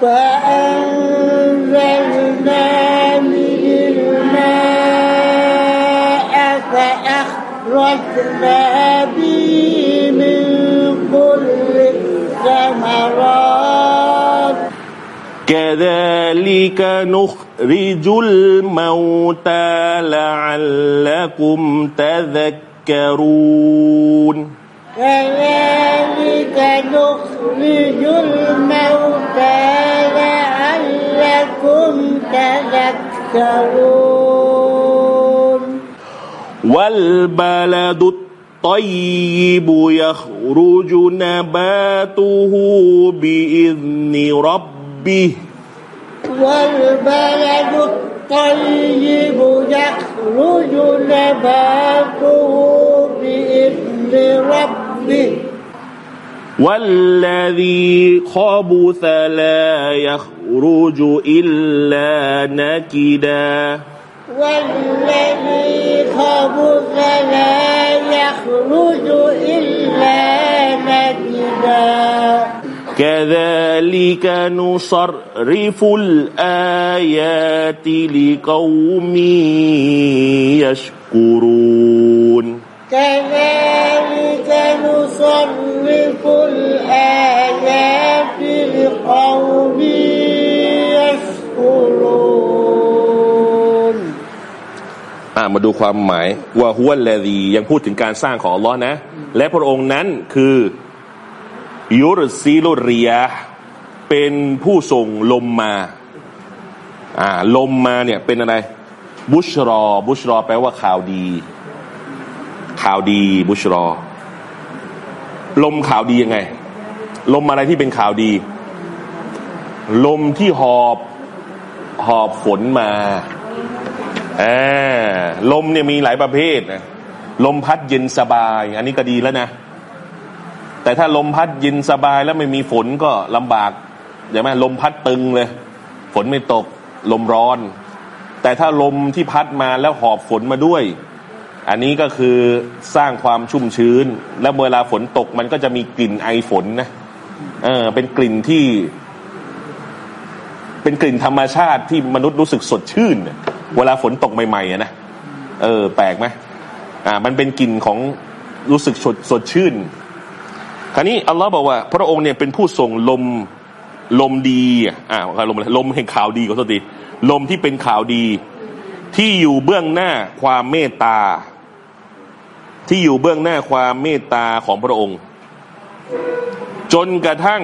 فأنزلنا به الماء فأخرجنا به من كل الثمرات. كذلك نخرج الموتى لعلكم تذكرون. كذلك نخرج الموتى لعلكم تذكرون. والبلد الطيب يخرج نباته بإذن ربه. والبلد الطيب يخرج نباته بإذن ربه. والذي خبث لا يخرج إلا نكدا. والذي خبث لا يخرج إلا نكدا. كذلك نصرف الآيات لقوم يشكرون. كذلك نصرف الآيات لقوم يشكرون อ่ามาดูความหมายว่าฮุวลลดียังพูดถึงการสร้างของอัลลอฮ์นะ และพระองค์นั้นคือยุรซีลุเรียห์เป็นผู้ส่งลมมา อ่า ลมมาเนี่ยเป็นอะไร บุชรอ บุชรอแปลว่าข่าวดี ข่าวดี บุชรอ ลมข่าวดียังไง ลมอะไรที่เป็นข่าวดี ลมที่หอบหอบฝนมาอ่าลมเนี่ยมีหลายประเภทนะลมพัดเย็นสบาย อันนี้ก็ดีแล้วนะ แต่ถ้าลมพัดเย็นสบายแล้วไม่มีฝนก็ลำบากอย่างไหมลมพัดตึงเลย ฝนไม่ตก ลมร้อน แต่ถ้าลมที่พัดมาแล้วหอบฝนมาด้วย อันนี้ก็คือสร้างความชุ่มชื้น แล้วเวลาฝนตกมันก็จะมีกลิ่นไอฝนนะเออเป็นกลิ่นที่ เป็นกลิ่นธรรมชาติที่มนุษย์รู้สึกสดชื่น เวลาฝนตกใหม่ๆอะนะเออ แปลกไหมอ่า มันเป็นกลิ่นของรู้สึกสดสดชื่น คราวนี้อัลลอฮ์บอกว่า พระองค์เนี่ยเป็นผู้ส่งลมลมดี อ่าลมลมแห่งข่าวดีขอโทษทีลมที่เป็นข่าวดีที่อยู่เบื้องหน้าความเมตตา ที่อยู่เบื้องหน้าความเมตตาของพระองค์ จนกระทั่ง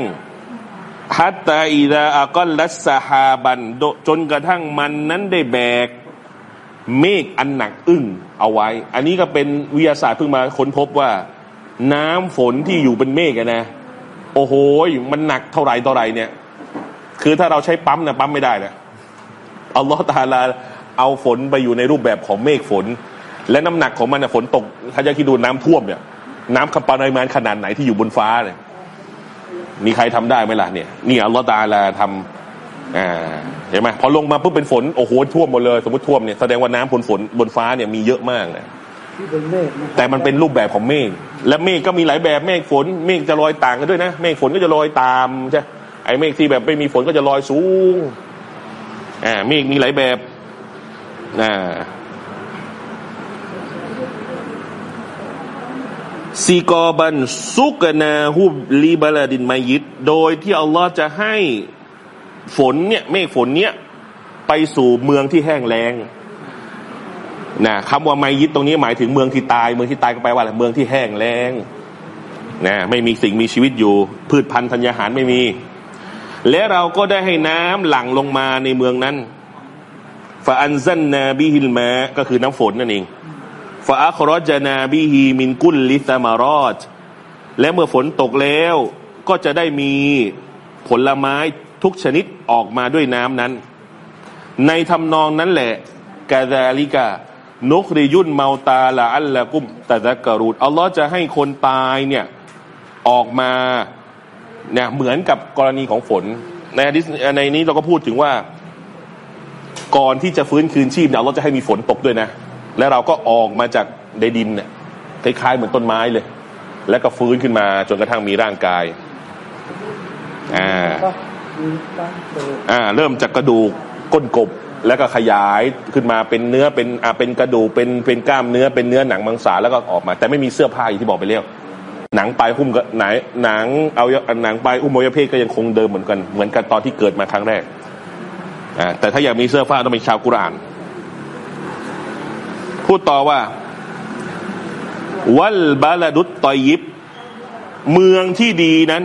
ฮัตตาอิดาอักอลลัสฮาบันโดจนกระทั่งมันนั้นได้แบกเมฆอันหนักอึ้งเอาไว้ อันนี้ก็เป็นวิทยาศาสตร์เพิ่งมาค้นพบว่า น้ำฝนที่อยู่เป็นเมฆนะ โอ้โหมันหนักเท่าไหร่เท่าไหร่เนี่ย คือถ้าเราใช้ปั๊มนะปั๊มไม่ได้นะอัลลอฮฺตาลาเอาฝนไปอยู่ในรูปแบบของเมฆฝน และน้ำหนักของมันนะฝนตกถ้าจะคิดดูน้ำท่วมเนี่ย น้ำขับปริมาณขนาดไหนที่อยู่บนฟ้าเนี่ยมีใครทำได้ไหมล่ะเนี่ยนี่อัลลอฮฺตาลาทำอ่าเห็นไหมพอลงมาปุ๊บเป็นฝนโอ้โหท่วมหมดเลย สมมติท่วมเนี่ยแสดงว่าน้ำฝนฝนบนฟ้าเนี่ยมีเยอะมากนะที่เป็นเมฆนะแต่มันเป็นรูปแบบของเมฆและเมฆก็มีหลายแบบเมฆฝนเมฆจะลอยต่างกันด้วยนะเมฆฝนก็จะลอยตามใช่ไอ้เมฆที่แบบไม่มีฝนก็จะลอยสูงอ่าเมฆมีหลายแบบอ่า ซีกอบันซุกนาฮุบลีบาลาดินมายิดโดยที่อัลลอฮ์จะให้ฝนเนี่ยเมฆฝนเนี่ยไปสู่เมืองที่แห้งแล้งนะคำว่าไมยิดตรงนี้หมายถึงเมืองที่ตาย เมืองที่ตายก็แปลว่าอะไรเมืองที่แห้งแล้งนะไม่มีสิ่งมีชีวิตอยู่ พืชพันธุ์ธัญญาหารไม่มี และเราก็ได้ให้น้ำหลั่งลงมาในเมืองนั้นฟาอันซันนาบิฮิลมาก็คือน้ำฝนนั่นเอง ฟาอัครจนาบิฮีมินกุลลิซามารอดและเมื่อฝนตกแล้วก็จะได้มีผลไม้ทุกชนิดออกมาด้วยน้ำนั้น ในทำนองนั้นแหละกาซาลิกานุคริยุนเมาตาละอัลละกุมตะซักกะรูดอัลลอฮ์จะให้คนตายเนี่ยออกมาเนี่ยเหมือนกับกรณีของฝน ในในนี้เราก็พูดถึงว่า ก่อนที่จะฟื้นคืนชีพเนี่ยอัลลอฮ์จะให้มีฝนตกด้วยนะ และเราก็ออกมาจากในดินเนี่ยคล้ายๆเหมือนต้นไม้เลย แล้วก็ฟื้นขึ้นมาจนกระทั่งมีร่างกายอ่าก็มีตั้งเกิดอ่า เริ่มจากกระดูกก้นกบแล้วก็ขยายขึ้นมาเป็นเนื้อเป็นอ่าเป็นกระดูกเป็นเป็นกล้ามเนื้อเป็นเนื้อหนังมังสาแล้วก็ออกมา แต่ไม่มีเสื้อผ้าอย่างที่บอกไปแล้วหนังปลายหุ้มก็ไหนหนังเอาหนังปลายอุ้มอวัยวะเพศก็ยังคงเดิมเหมือนกันเหมือนกันตอนที่เกิดมาครั้งแรกอ่าแต่ถ้าอยากมีเสื้อผ้าต้องเป็นชาวกุราน พูดต่อว่า วัลบาลดุตตอยิบ เมืองที่ดีนั้น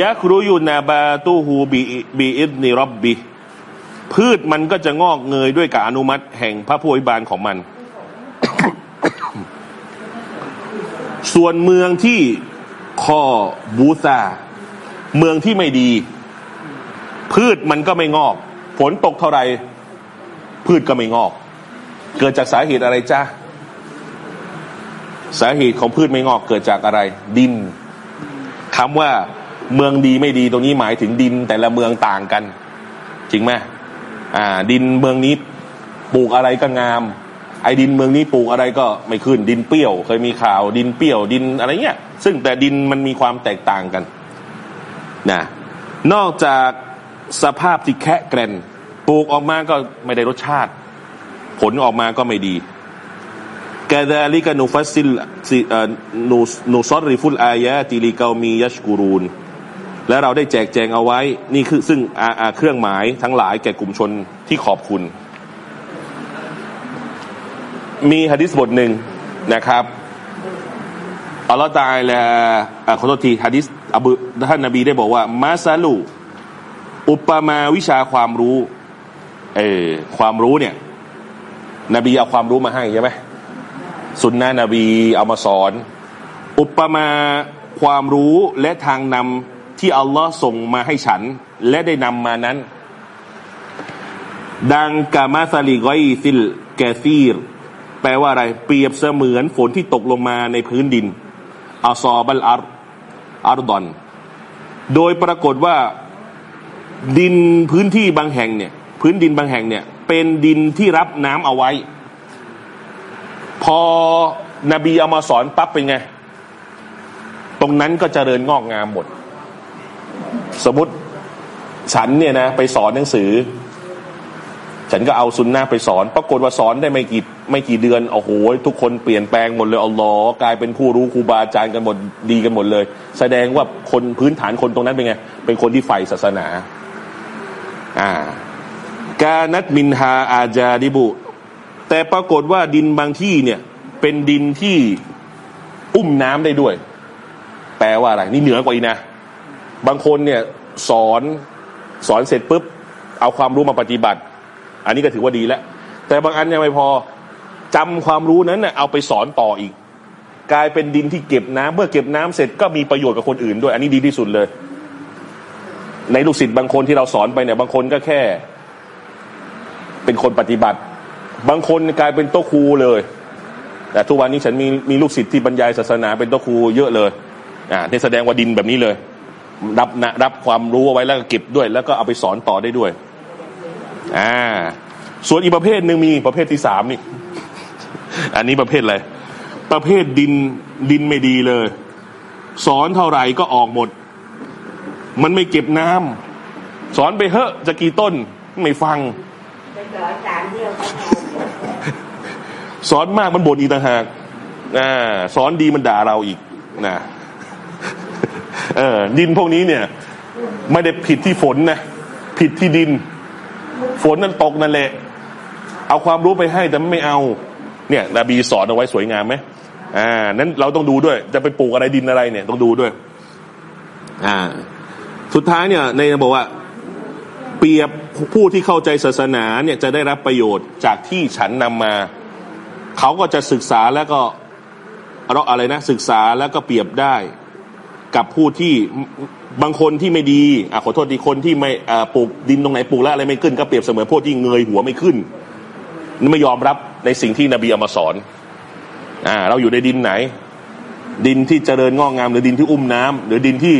ยักรุยุนาบาตูฮูบีบีอิบนิรับบิพืชมันก็จะงอกเงยด้วยกับอนุมัติแห่งพระผู้อิบาลของมัน ส่วนเมืองที่คอบูซาเมืองที่ไม่ดี พืชมันก็ไม่งอก ฝนตกเท่าไหร่พืชก็ไม่งอก เกิดจากสาเหตุอะไรจ้าสาเหตุของพืชไม่งอกเกิดจากอะไร ดินคำว่าเมืองดีไม่ดีตรงนี้หมายถึงดินแต่ละเมืองต่างกัน จริงไหมอ่า ดินเมืองนี้ปลูกอะไรก็งาม ไอ้ดินเมืองนี้ปลูกอะไรก็ไม่ขึ้น ดินเปรี้ยว เคยมีข่าว ดินเปรี้ยวดินอะไรเงี้ย ซึ่งแต่ดินมันมีความแตกต่างกันนะนอกจากสภาพที่แคะแกรนปลูกออกมาก็ไม่ได้รสชาติ ผลออกมาก็ไม่ดีกาดาลิกานุฟัสซิลนูซอริฟุลอายะติลิกามียัชกูรูนและเราได้แจกแจงเอาไว้ นี่คือซึ่งอาเครื่องหมายทั้งหลายแก่กลุ่มชนที่ขอบคุณ มีฮะดิษบทหนึ่งนะครับอัลลอฮฺตายและขอโทษทีฮะดิษอบูท่านนบีได้บอกว่า มาซาลู อุปมาวิชาความรู้เออความรู้เนี่ย นบีเอาความรู้มาให้ใช่ไหมสุนนะนบีเอามาสอน อุปมาความรู้และทางนำที่อัลลอฮ์ส่งมาให้ฉัน และได้นำมานั้น ดังกามาซาลิกอยซิลแกซีร แปลว่าอะไร เปรียบเสมือนฝนที่ตกลงมาในพื้นดินอาซอบัลอาร์อารดอน โดยปรากฏว่าดินพื้นที่บางแห่งเนี่ย พื้นดินบางแห่งเนี่ย เป็นดินที่รับน้ำเอาไว้ พอนบีเอามาสอนปั๊บเป็นไง ตรงนั้นก็เจริญงอกงามหมด สมมติฉันเนี่ยนะไปสอนหนังสือ ฉันก็เอาซุนนะไปสอน ปรากฏว่าสอนได้ไม่กี่ไม่กี่เดือนโอ้โหทุกคนเปลี่ยนแปลงหมดเลยอัลลอฮ์กลายเป็นผู้รู้ครูบาอาจารย์กันหมดดีกันหมดเลย แสดงว่าคนพื้นฐานคนตรงนั้นเป็นไง เป็นคนที่ใฝ่ศาสนา อ่า กานัตมินฮาอาจาดิบุ แต่ปรากฏว่าดินบางที่เนี่ย เป็นดินที่อุ้มน้ำได้ด้วย แปลว่าอะไร นี่เหนือกว่าอีกนะ บางคนเนี่ยสอนสอนเสร็จปุ๊บ เอาความรู้มาปฏิบัติ อันนี้ก็ถือว่าดีแล้ว แต่บางอันยังไม่พอจำความรู้นั้นเน่ยเอาไปสอนต่ออีก กลายเป็นดินที่เก็บน้ำเมื่อเก็บน้ำเสร็จก็มีประโยชน์กับคนอื่นด้วย อันนี้ดีที่สุดเลย ในลูกศิษย์บางคนที่เราสอนไปเนี่ยบางคนก็แค่ เป็นคนปฏิบัติ บางคนกลายเป็นโต๊ะครูเลย แต่ทุกวันนี้ฉันมีมีลูกศิษย์ที่บรรยายศาสนาเป็นโต๊ะครูเยอะเลยอ่านี่แสดงว่าดินแบบนี้เลย รับนะรับความรู้เอาไว้แล้วก็เก็บด้วย แล้วก็เอาไปสอนต่อได้ด้วยอ่าส่วนอีกประเภทหนึ่งมีประเภทที่สามนี่ อันนี้ประเภทอะไรประเภทดินดินไม่ดีเลย สอนเท่าไหร่ก็ออกหมด มันไม่เก็บน้ำสอนไปเฮ้ะจะกี่ต้นไม่ฟัง สอนสามเที่ยวสอนมากมันบ่นอีกต่างหากอ่าสอนดีมันด่าเราอีกนะเออดินพวกนี้เนี่ย ไม่ได้ผิดที่ฝนนะผิดที่ดิน ฝนนั่นตกนั่นแหละ เอาความรู้ไปให้แต่ไม่เอา เนี่ยนบีสอนเอาไว้สวยงามไหมอ่านั้นเราต้องดูด้วย จะไปปลูกอะไรดินอะไรเนี่ยต้องดูด้วย อ่า สุดท้ายเนี่ยในบอกว่า เปรียบ ผู้ที่เข้าใจศาสนาเนี่ยจะได้รับประโยชน์จากที่ฉันนำมา เขาก็จะศึกษาแล้วก็เราอะไรนะศึกษาแล้วก็เปรียบได้ กับผู้ที่บางคนที่ไม่ดีอะขอโทษทีคนที่ไม่อ่ปลูกดินตรงไหนปลูกแล้วอะไรไม่ขึ้นก็เปรียบเสมือนพวกที่เงยหัวไม่ขึ้นไม่ยอมรับในสิ่งที่นบีเอามาสอนอ่าเราอยู่ในดินไหน ดินที่เจริญงอกงาม หรือดินที่อุ้มน้ำหรือดินที่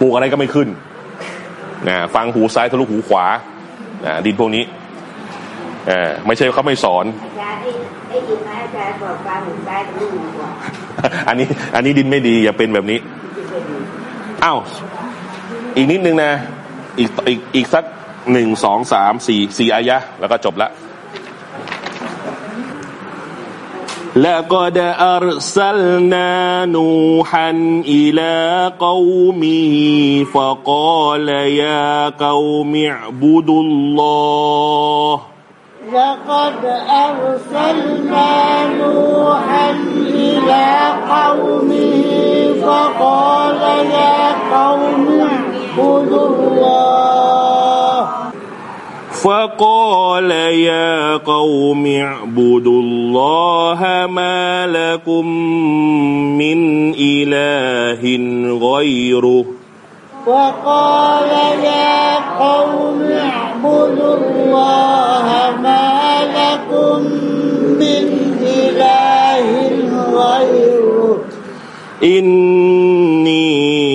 ปลูกอะไรก็ไม่ขึ้น นะฟังหูซ้ายทะลุหูขวานะดินพวกนี้อ่าไม่ใช่เขาไม่สอนอาจารย์ได้ยินไหมอาจารย์บอกฟังหูซ้ายทะลุหูขวาอันนี้ อันนี้ดินไม่ดีอย่าเป็นแบบนี้อ้าวอีกนิดนึงนะ อีกอีกอีกสักหนึ่งสองสามสี่สี่อายะ แล้วก็จบละ لقد أرسلنا نوحا إلى قومه فقال يا قوم اعبدوا الله. لقد أرسلنا نوحا إلى قومه فقال يا قوم اعبدوا الله. فقال يا قوم اعبدوا الله ما لكم من إله غيره. وقال يا قوم اعبدوا الله ما لكم من إله غيره. إني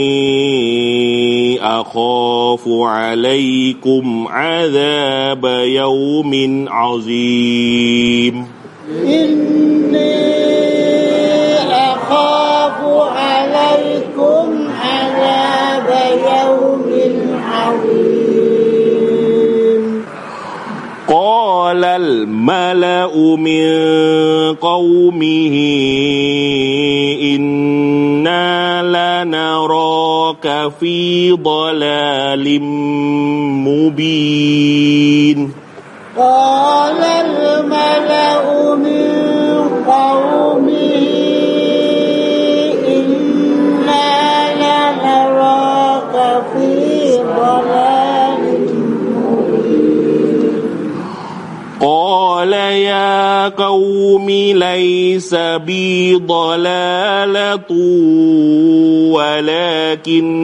أخاف عليكم عذاب يوم عظيم. إني أخاف عليكم عذاب يوم عظيم. قال الملأ من قومه لنراك في ضلال مبين قال قوم ليس بي ضلالة ولكني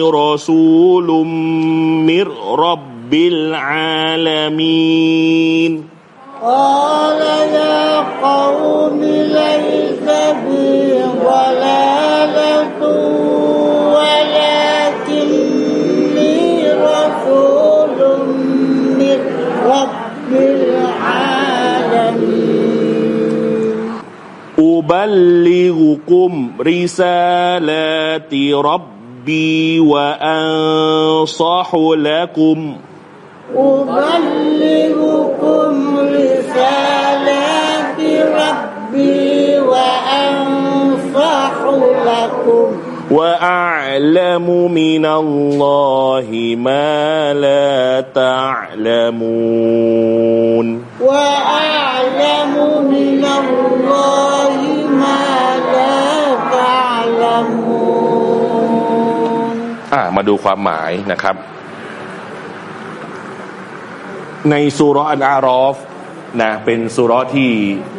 رسول من رب العالمين. قال يا قوم ليس بي ضلالة أبلغكم رسالات ربي وأنصح لكم أبلغكم رسالات ربي وأنصح لكم وأعلم من الله ما لا تعلمون وأعلم من الله ما لا تعلمون อ่ามาดูความหมายนะครับ ในสุราะห์อันอารอฟนะเป็นสุราะห์ที่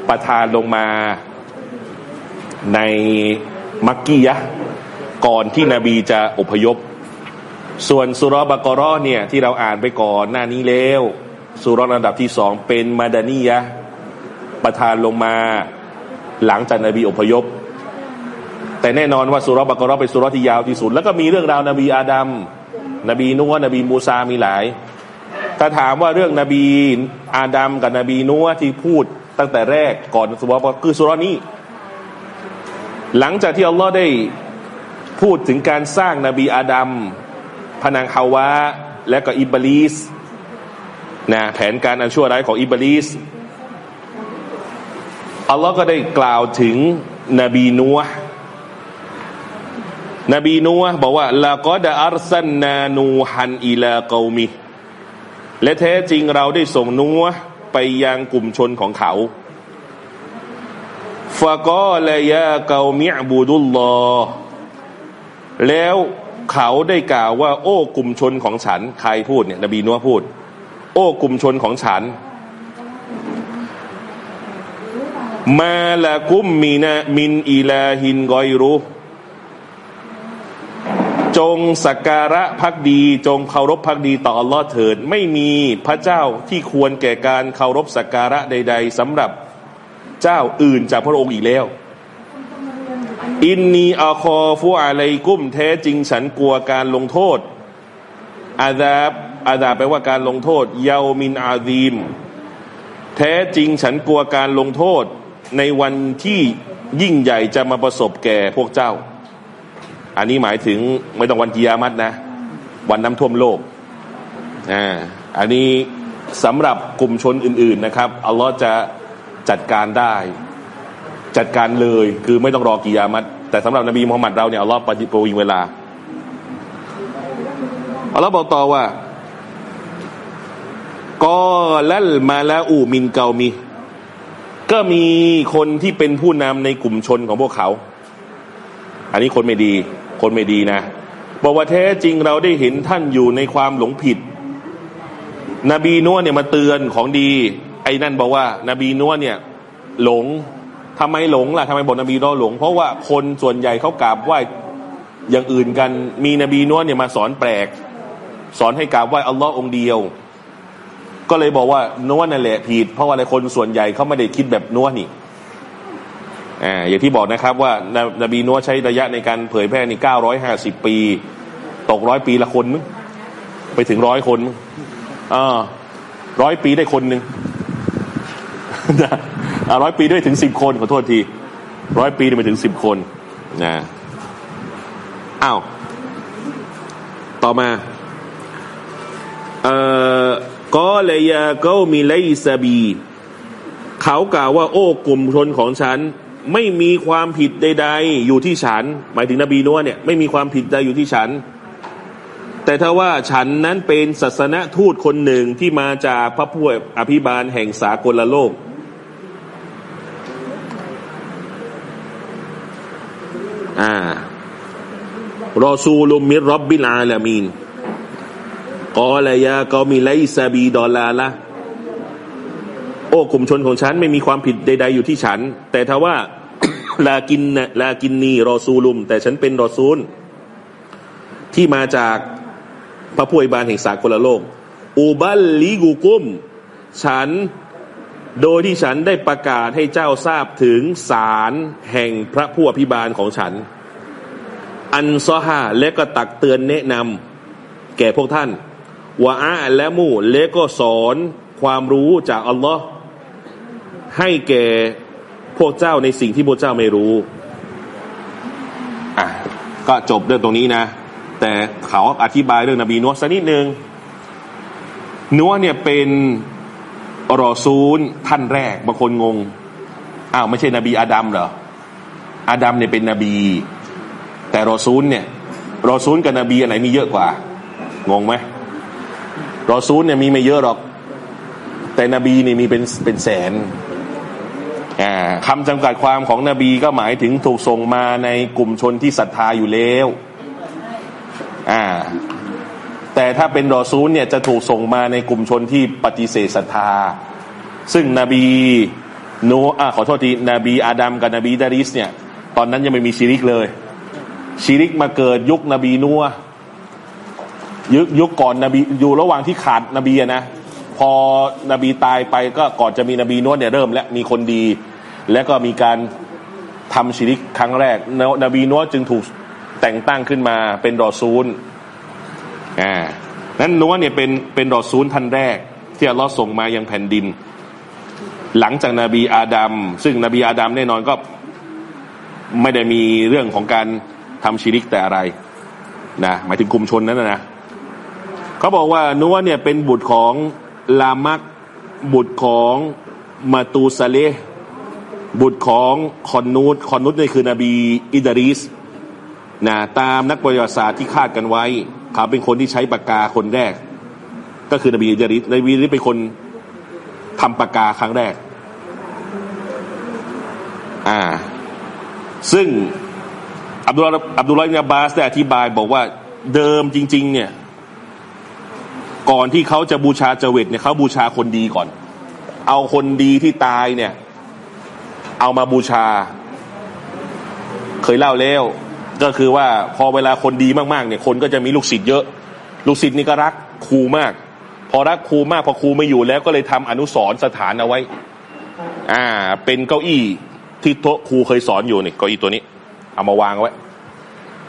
ประทานลงมาในมักกียะห์ ก่อนที่นบีจะอพยพ ส่วนสุราะห์บากรอเนี่ยที่เราอ่านไปก่อนหน้านี้แล้วสุรระดับที่สองเป็นมาดานียะประทานลงมาหลังจากนบีอพยพ แต่แน่นอนว่าสุราะห์บากรอเป็นสุรที่ยาวที่สุด แล้วก็มีเรื่องราวนบีอาดัมนบีนัวนบีมูซามีหลาย ถ้าถามว่าเรื่องนบีอาดัมกับนบีนัวที่พูดตั้งแต่แรกก่อนสุราะห์คือสุรนี้ หลังจากที่อัลลอฮ์ได้ พูดถึงการสร้างนบีอาดัมพนังฮาวาและก็อิบลีสนะแผนการอันชั่วร้ายของอิบลีสอัลลอฮ์ก็ได้กล่าวถึงนบีนัวนบีนัวบอกว่าละกอดอัรซันนานูฮันอิลาเกามิและแท้จริงเราได้ส่งนัวไปยังกลุ่มชนของเขาฟะกอลยาเกามิอบูดุลลอฮ์ แล้วเขาได้กล่าวว่า โอ้กลุ่มชนของฉัน ใครพูดเนี่ยนบีนัวพูด โอ้กลุ่มชนของฉัน มาละกุมมีนะมินอิลาฮินกอยรุจงสักการะพักดีจงเคารพพักดีต่ออัลลอฮ์เถิด ไม่มีพระเจ้าที่ควรแก่การเคารพสักการะใด ๆสำหรับเจ้าอื่นจากพระองค์อีกแล้ว อินนีอาคอฟุอะไลกุม แท้จริงฉันกลัวการลงโทษ อาดาบอาดาบแปลว่าการลงโทษ เยามินอาดีม แท้จริงฉันกลัวการลงโทษ ในวันที่ยิ่งใหญ่จะมาประสบแก่พวกเจ้า อันนี้หมายถึงไม่ต้องวันกิยามัตนะ วันน้ำท่วมโลกอ่าอันนี้สำหรับกลุ่มชนอื่น ๆนะครับอัลลอฮ์จะจัดการได้ จัดการเลย คือไม่ต้องรอกิยามัตแต่สำหรับนบีมุฮัมมัดเราเนี่ยอัลลอฮ์ปฏิโปรวิงเวลาอัลลอฮ์บอกต่อว่าก็ลัลมาลาอูมินเกามี ก็มีคนที่เป็นผู้นำในกลุ่มชนของพวกเขา อันนี้คนไม่ดี คนไม่ดีนะบอกว่าแท้จริงเราได้เห็นท่านอยู่ในความหลงผิด นบีนัวเนี่ยมาเตือนของดี ไอ้นั่นบอกว่า นบีนัวเนี่ย หลง ทำไมหลงล่ะทำไมบอกนบีนัวหลง เพราะว่าคนส่วนใหญ่เขากราบไหว้อย่างอื่นกันมีนบีนัวเนี่ยมาสอนแปลก สอนให้กราบไหว้อัลลอฮ์องเดียว ก็เลยบอกว่านัวนั่นแหละผิด เพราะว่าอะไรคนส่วนใหญ่เขาไม่ได้คิดแบบนัวนี่อ่าอย่างที่บอกนะครับว่านนบีนัวใช้ระยะในการเผยแพร่นี่เก้าร้อยห้าสิบปี ตกร้อยปีละคนมึงไปถึงร้อยคนอ่าร้อยปีได้คนหนึ่ง ร้อยปีด้วยถึงสิบคนขอโทษทีร้อยปีได้ไปถึงสิบคนนะอ้าวต่อมาเอ่อก็เลยาก็มีไลซาบี เขากล่าวว่า โอ้กลุ่มชนของฉัน ไม่มีความผิดใด ๆ อยู่ที่ฉัน หมายถึงนบีนัวเนี่ยไม่มีความผิดใดอยู่ที่ฉัน แต่ถ้าว่าฉันนั้นเป็นศาสนทูตคนหนึ่งที่มาจากพระผู้อภิบาลแห่งสากลโลก อ่ารอซูลุมมิรับบิลอาลามีนกอลยากอมีไลซาบีดอลาละโอ้กลุ่มชนของฉันไม่มีความผิดใด ๆ อยู่ที่ฉัน แต่ถ้าว่าลากินนะลากินนีรอซูลุม แต่ฉันเป็นรอซูล ที่มาจากพระผู้อภิบาลแห่งสากลโลกอูบัลลิกุกุม ฉัน โดยที่ฉันได้ประกาศให้เจ้าทราบถึงสารแห่งพระผู้อภิบาลของฉัน อันซอฮาและก็ตักเตือนแนะนำแก่พวกท่านวะอาและมูและก็สอนความรู้จากอัลลอฮ์ให้แก่พวกเจ้าในสิ่งที่พวกเจ้าไม่รู้อะก็จบเรื่องตรงนี้นะ แต่เขาอธิบายเรื่องนบีนัวสักนิดนึงนัวเนี่ยเป็น รอซูลท่านแรกบางคนงงอ้าวไม่ใช่นบีอาดัมเหรออาดัมเนี่ยเป็นนบี แต่รอซูลเนี่ยรอซูลกับนบีอันไหนมีเยอะกว่างงไหมรอซูลเนี่ยมีไม่เยอะหรอก แต่นบีนี่มีเป็นเป็นแสนคำจำกัดความของนบีก็หมายถึงถูกส่งมาในกลุ่มชนที่ศรัทธาอยู่แล้ว อ่า ถ้าเป็นรอซูลเนี่ยจะถูกส่งมาในกลุ่มชนที่ปฏิเสธศรัทธา ซึ่งนบีโนอ่าขอโทษทีนบีอาดัมกับนบีดาริสเนี่ยตอนนั้นยังไม่มีชีริกเลยชีริกมาเกิดยุคนบีนัวยุคยุคก่อนนบีอยู่ระหว่างที่ขาดนบีนะพอนบีตายไปก็ก่อนจะมีนบีนัวเนี่ยเริ่มและมีคนดี และก็มีการทำชีริกครั้งแรกนบีนัวจึงถูกแต่งตั้งขึ้นมาเป็นรอซูลอ่า นั้นนัวเนี่ยเป็นเป็นรอซูลท่านแรก ที่อัลลอฮ์ส่งมายังแผ่นดิน หลังจากนาบีอาดัมซึ่งนบีอาดัมแน่นอนก็ไม่ได้มีเรื่องของการทำชีริกแต่อะไรนะหมายถึงกลุ่มชนนั้นนะเขาบอกว่านัวเนี่ยเป็นบุตรของลามักบุตรของมาตูซาเลบุตรของคอนนูตคอนนูตนี่คือนบีอิดาริสนะตามนักประวัติศาสตร์ที่คาดกันไว้ เขาเป็นคนที่ใช้ปากกาคนแรก ก็คือนบีอิดริสนบีอิดริสเป็นคนทำปากกาครั้งแรก อ่า ซึ่งอับดุลอับดุลลาอินบาสได้อธิบายบอกว่าเดิมจริง ๆ เนี่ย ก่อนที่เขาจะบูชาเจวิตเนี่ยเขาบูชาคนดีก่อน เอาคนดีที่ตายเนี่ย เอามาบูชา เคยเล่าแล้ว ก็คือว่าพอเวลาคนดีมากๆเนี่ยคนก็จะมีลูกศิษย์เยอะ ลูกศิษย์นี่ก็รักครูมาก พอรักครูมากพอครูไม่อยู่แล้วก็เลยทำอนุสรสถานเอาไว้ อ่า เป็นเก้าอี้ที่โต๊ะครูเคยสอนอยู่นี่เก้าอี้ตัวนี้ เอามาวางไว้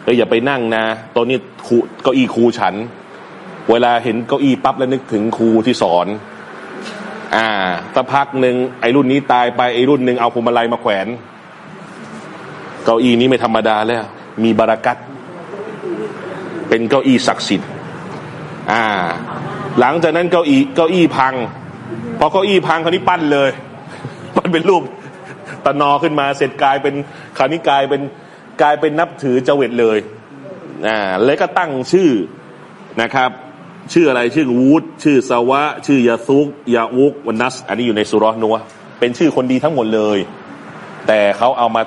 เอออย่าไปนั่งนะตัวนี้ครูเก้าอี้ครูฉัน เวลาเห็นเก้าอี้ปั๊บแล้วนึกถึงครูที่สอน อ่าสักพักหนึ่งไอ้รุ่นนี้ตายไปไอ้รุ่นหนึ่งเอาพวงมาลัยมาแขวน เก้าอี้นี้ไม่ธรรมดาแล้ว มีบารากัตเป็นเก้าอี้ศักดิ์สิทธิ์อ่า หลังจากนั้นเก้าอี้เก้าอี้พังพอเก้าอี้พังคราวนี้ปั้นเลยปั้นเป็นรูปตะนอขึ้นมาเสร็จกลายเป็นคราวนี้กลายเป็นกลายเป็นนับถือเจวิตเลยอ่าเลยก็ตั้งชื่อนะครับ ชื่ออะไรชื่อวูดชื่อสวะ ชื่อยาซุกยาอุกวันนัส อันนี้อยู่ในสุรนัวเป็นชื่อคนดีทั้งหมดเลย แต่เขาเอามา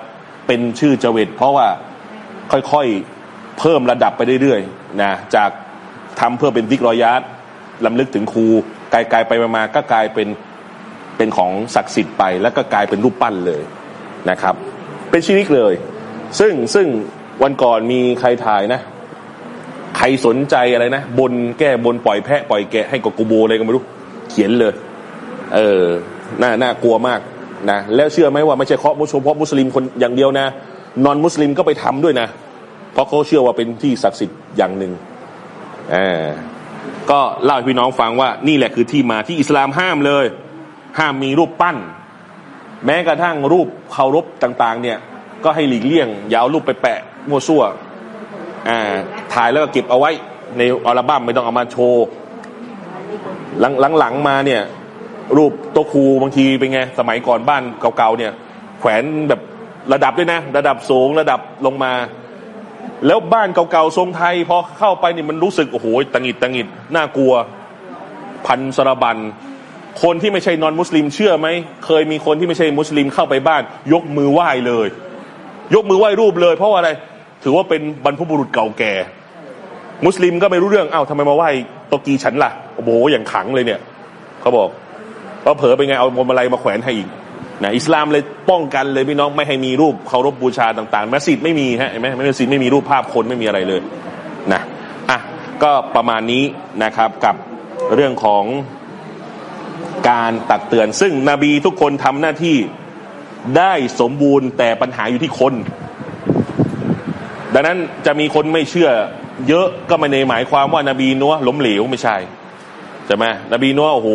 เป็นชื่อเจวิตเพราะว่า ค่อยๆเพิ่มระดับไปเรื่อยๆนะจากทำเพื่อเป็นดิกรอยัตลำลึกถึงครูกลายกลายไปมาก็กลายเป็นเป็นของศักดิ์สิทธิ์ไป แล้วก็กลายเป็นรูปปั้นเลยนะครับ เป็นชีริกเลย ซึ่งซึ่งวันก่อนมีใครถ่ายนะ ใครสนใจอะไรนะ บนแก้บนปล่อยแพะปล่อยแกะให้กับกูโบอะไรก็ไม่รู้ เขียนเลย เออ น่าน่ากลัวมากนะแล้วเชื่อไหมว่าไม่ใช่เฉพาะมุสลิมเพาะมุสลิมคนอย่างเดียวนะ นอนมุสลิมก็ไปทำด้วยนะ เพราะเขาเชื่อว่าเป็นที่ศักดิ์สิทธิ์อย่างหนึ่งอ่าก็เล่าให้พี่น้องฟังว่านี่แหละคือที่มาที่อิสลามห้ามเลย ห้ามมีรูปปั้น แม้กระทั่งรูปเคารพต่าง ๆ เนี่ย ก็ให้หลีกเลี่ยงอย่าเอารูปไปแปะมั่วซั่วอ่าถ่ายแล้วก็เก็บเอาไว้ ในอัลบั้มไม่ต้องเอามาโชว์หลังหลังๆมาเนี่ย รูปโตะครูบางทีเป็นไง สมัยก่อนบ้านเก่าๆเนี่ย แขวนแบบ ระดับด้วยนะ ระดับสูงระดับลงมา แล้วบ้านเก่าๆทรงไทยพอเข้าไปนี่มันรู้สึกโอ้โหตังหิดตังหิดน่ากลัว พันสรบัน คนที่ไม่ใช่นอนมุสลิมเชื่อไหมเคยมีคนที่ไม่ใช่มุสลิมเข้าไปบ้าน ยกมือไหว้เลย ยกมือไหว้รูปเลย เพราะว่าอะไร ถือว่าเป็นบรรพบุรุษเก่าแก่ มุสลิมก็ไม่รู้เรื่องอ้าวทำไมมาไหว้โตกีฉันล่ะโอ้โหอย่างขังเลยเนี่ยเขาบอกเราเผลอไปไงเอาพวงมาลัยมาแขวนให้อีก นะอิสลามเลยป้องกันเลยพี่น้องไม่ให้มีรูปเคารพบูชาต่างๆมัสยิดไม่มีฮะเห็นไหมมัสยิดไม่มีรูปภาพคนไม่มีอะไรเลยนะอะก็ประมาณนี้นะครับกับเรื่องของการตักเตือน ซึ่งนบีทุกคนทำหน้าที่ได้สมบูรณ์แต่ปัญหาอยู่ที่คน ดังนั้นจะมีคนไม่เชื่อ เยอะก็ไม่ในหมายความว่านบีนัวล้มเหลวไม่ใช่ใช่ไหมนบีนัวโอ้โห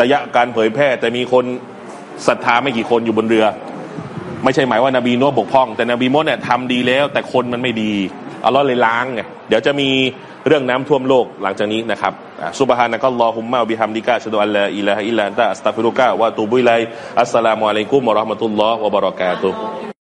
ระยะการเผยแพร่ แต่มีคน ศรัทธาไม่กี่คนอยู่บนเรือ ไม่ใช่หมายว่านบีนัวบกพร่อง แต่นบีมดเนี่ยทำดีแล้ว แต่คนมันไม่ดีอัลลอฮ์เลยล้างไงเดี๋ยวจะมีเรื่องน้ำท่วมโลกหลังจากนี้นะครับซุบฮานะกัลลอฮุมมะบิฮัมดิกะชะดุอัลลอิลาฮะอิลลันตะอัสตัฟิรุกะวะตูบุอิลัยอัสสลามุอะลัยกุมวะเราะห์มะตุลลอฮ์วะบะเราะกาตุฮ์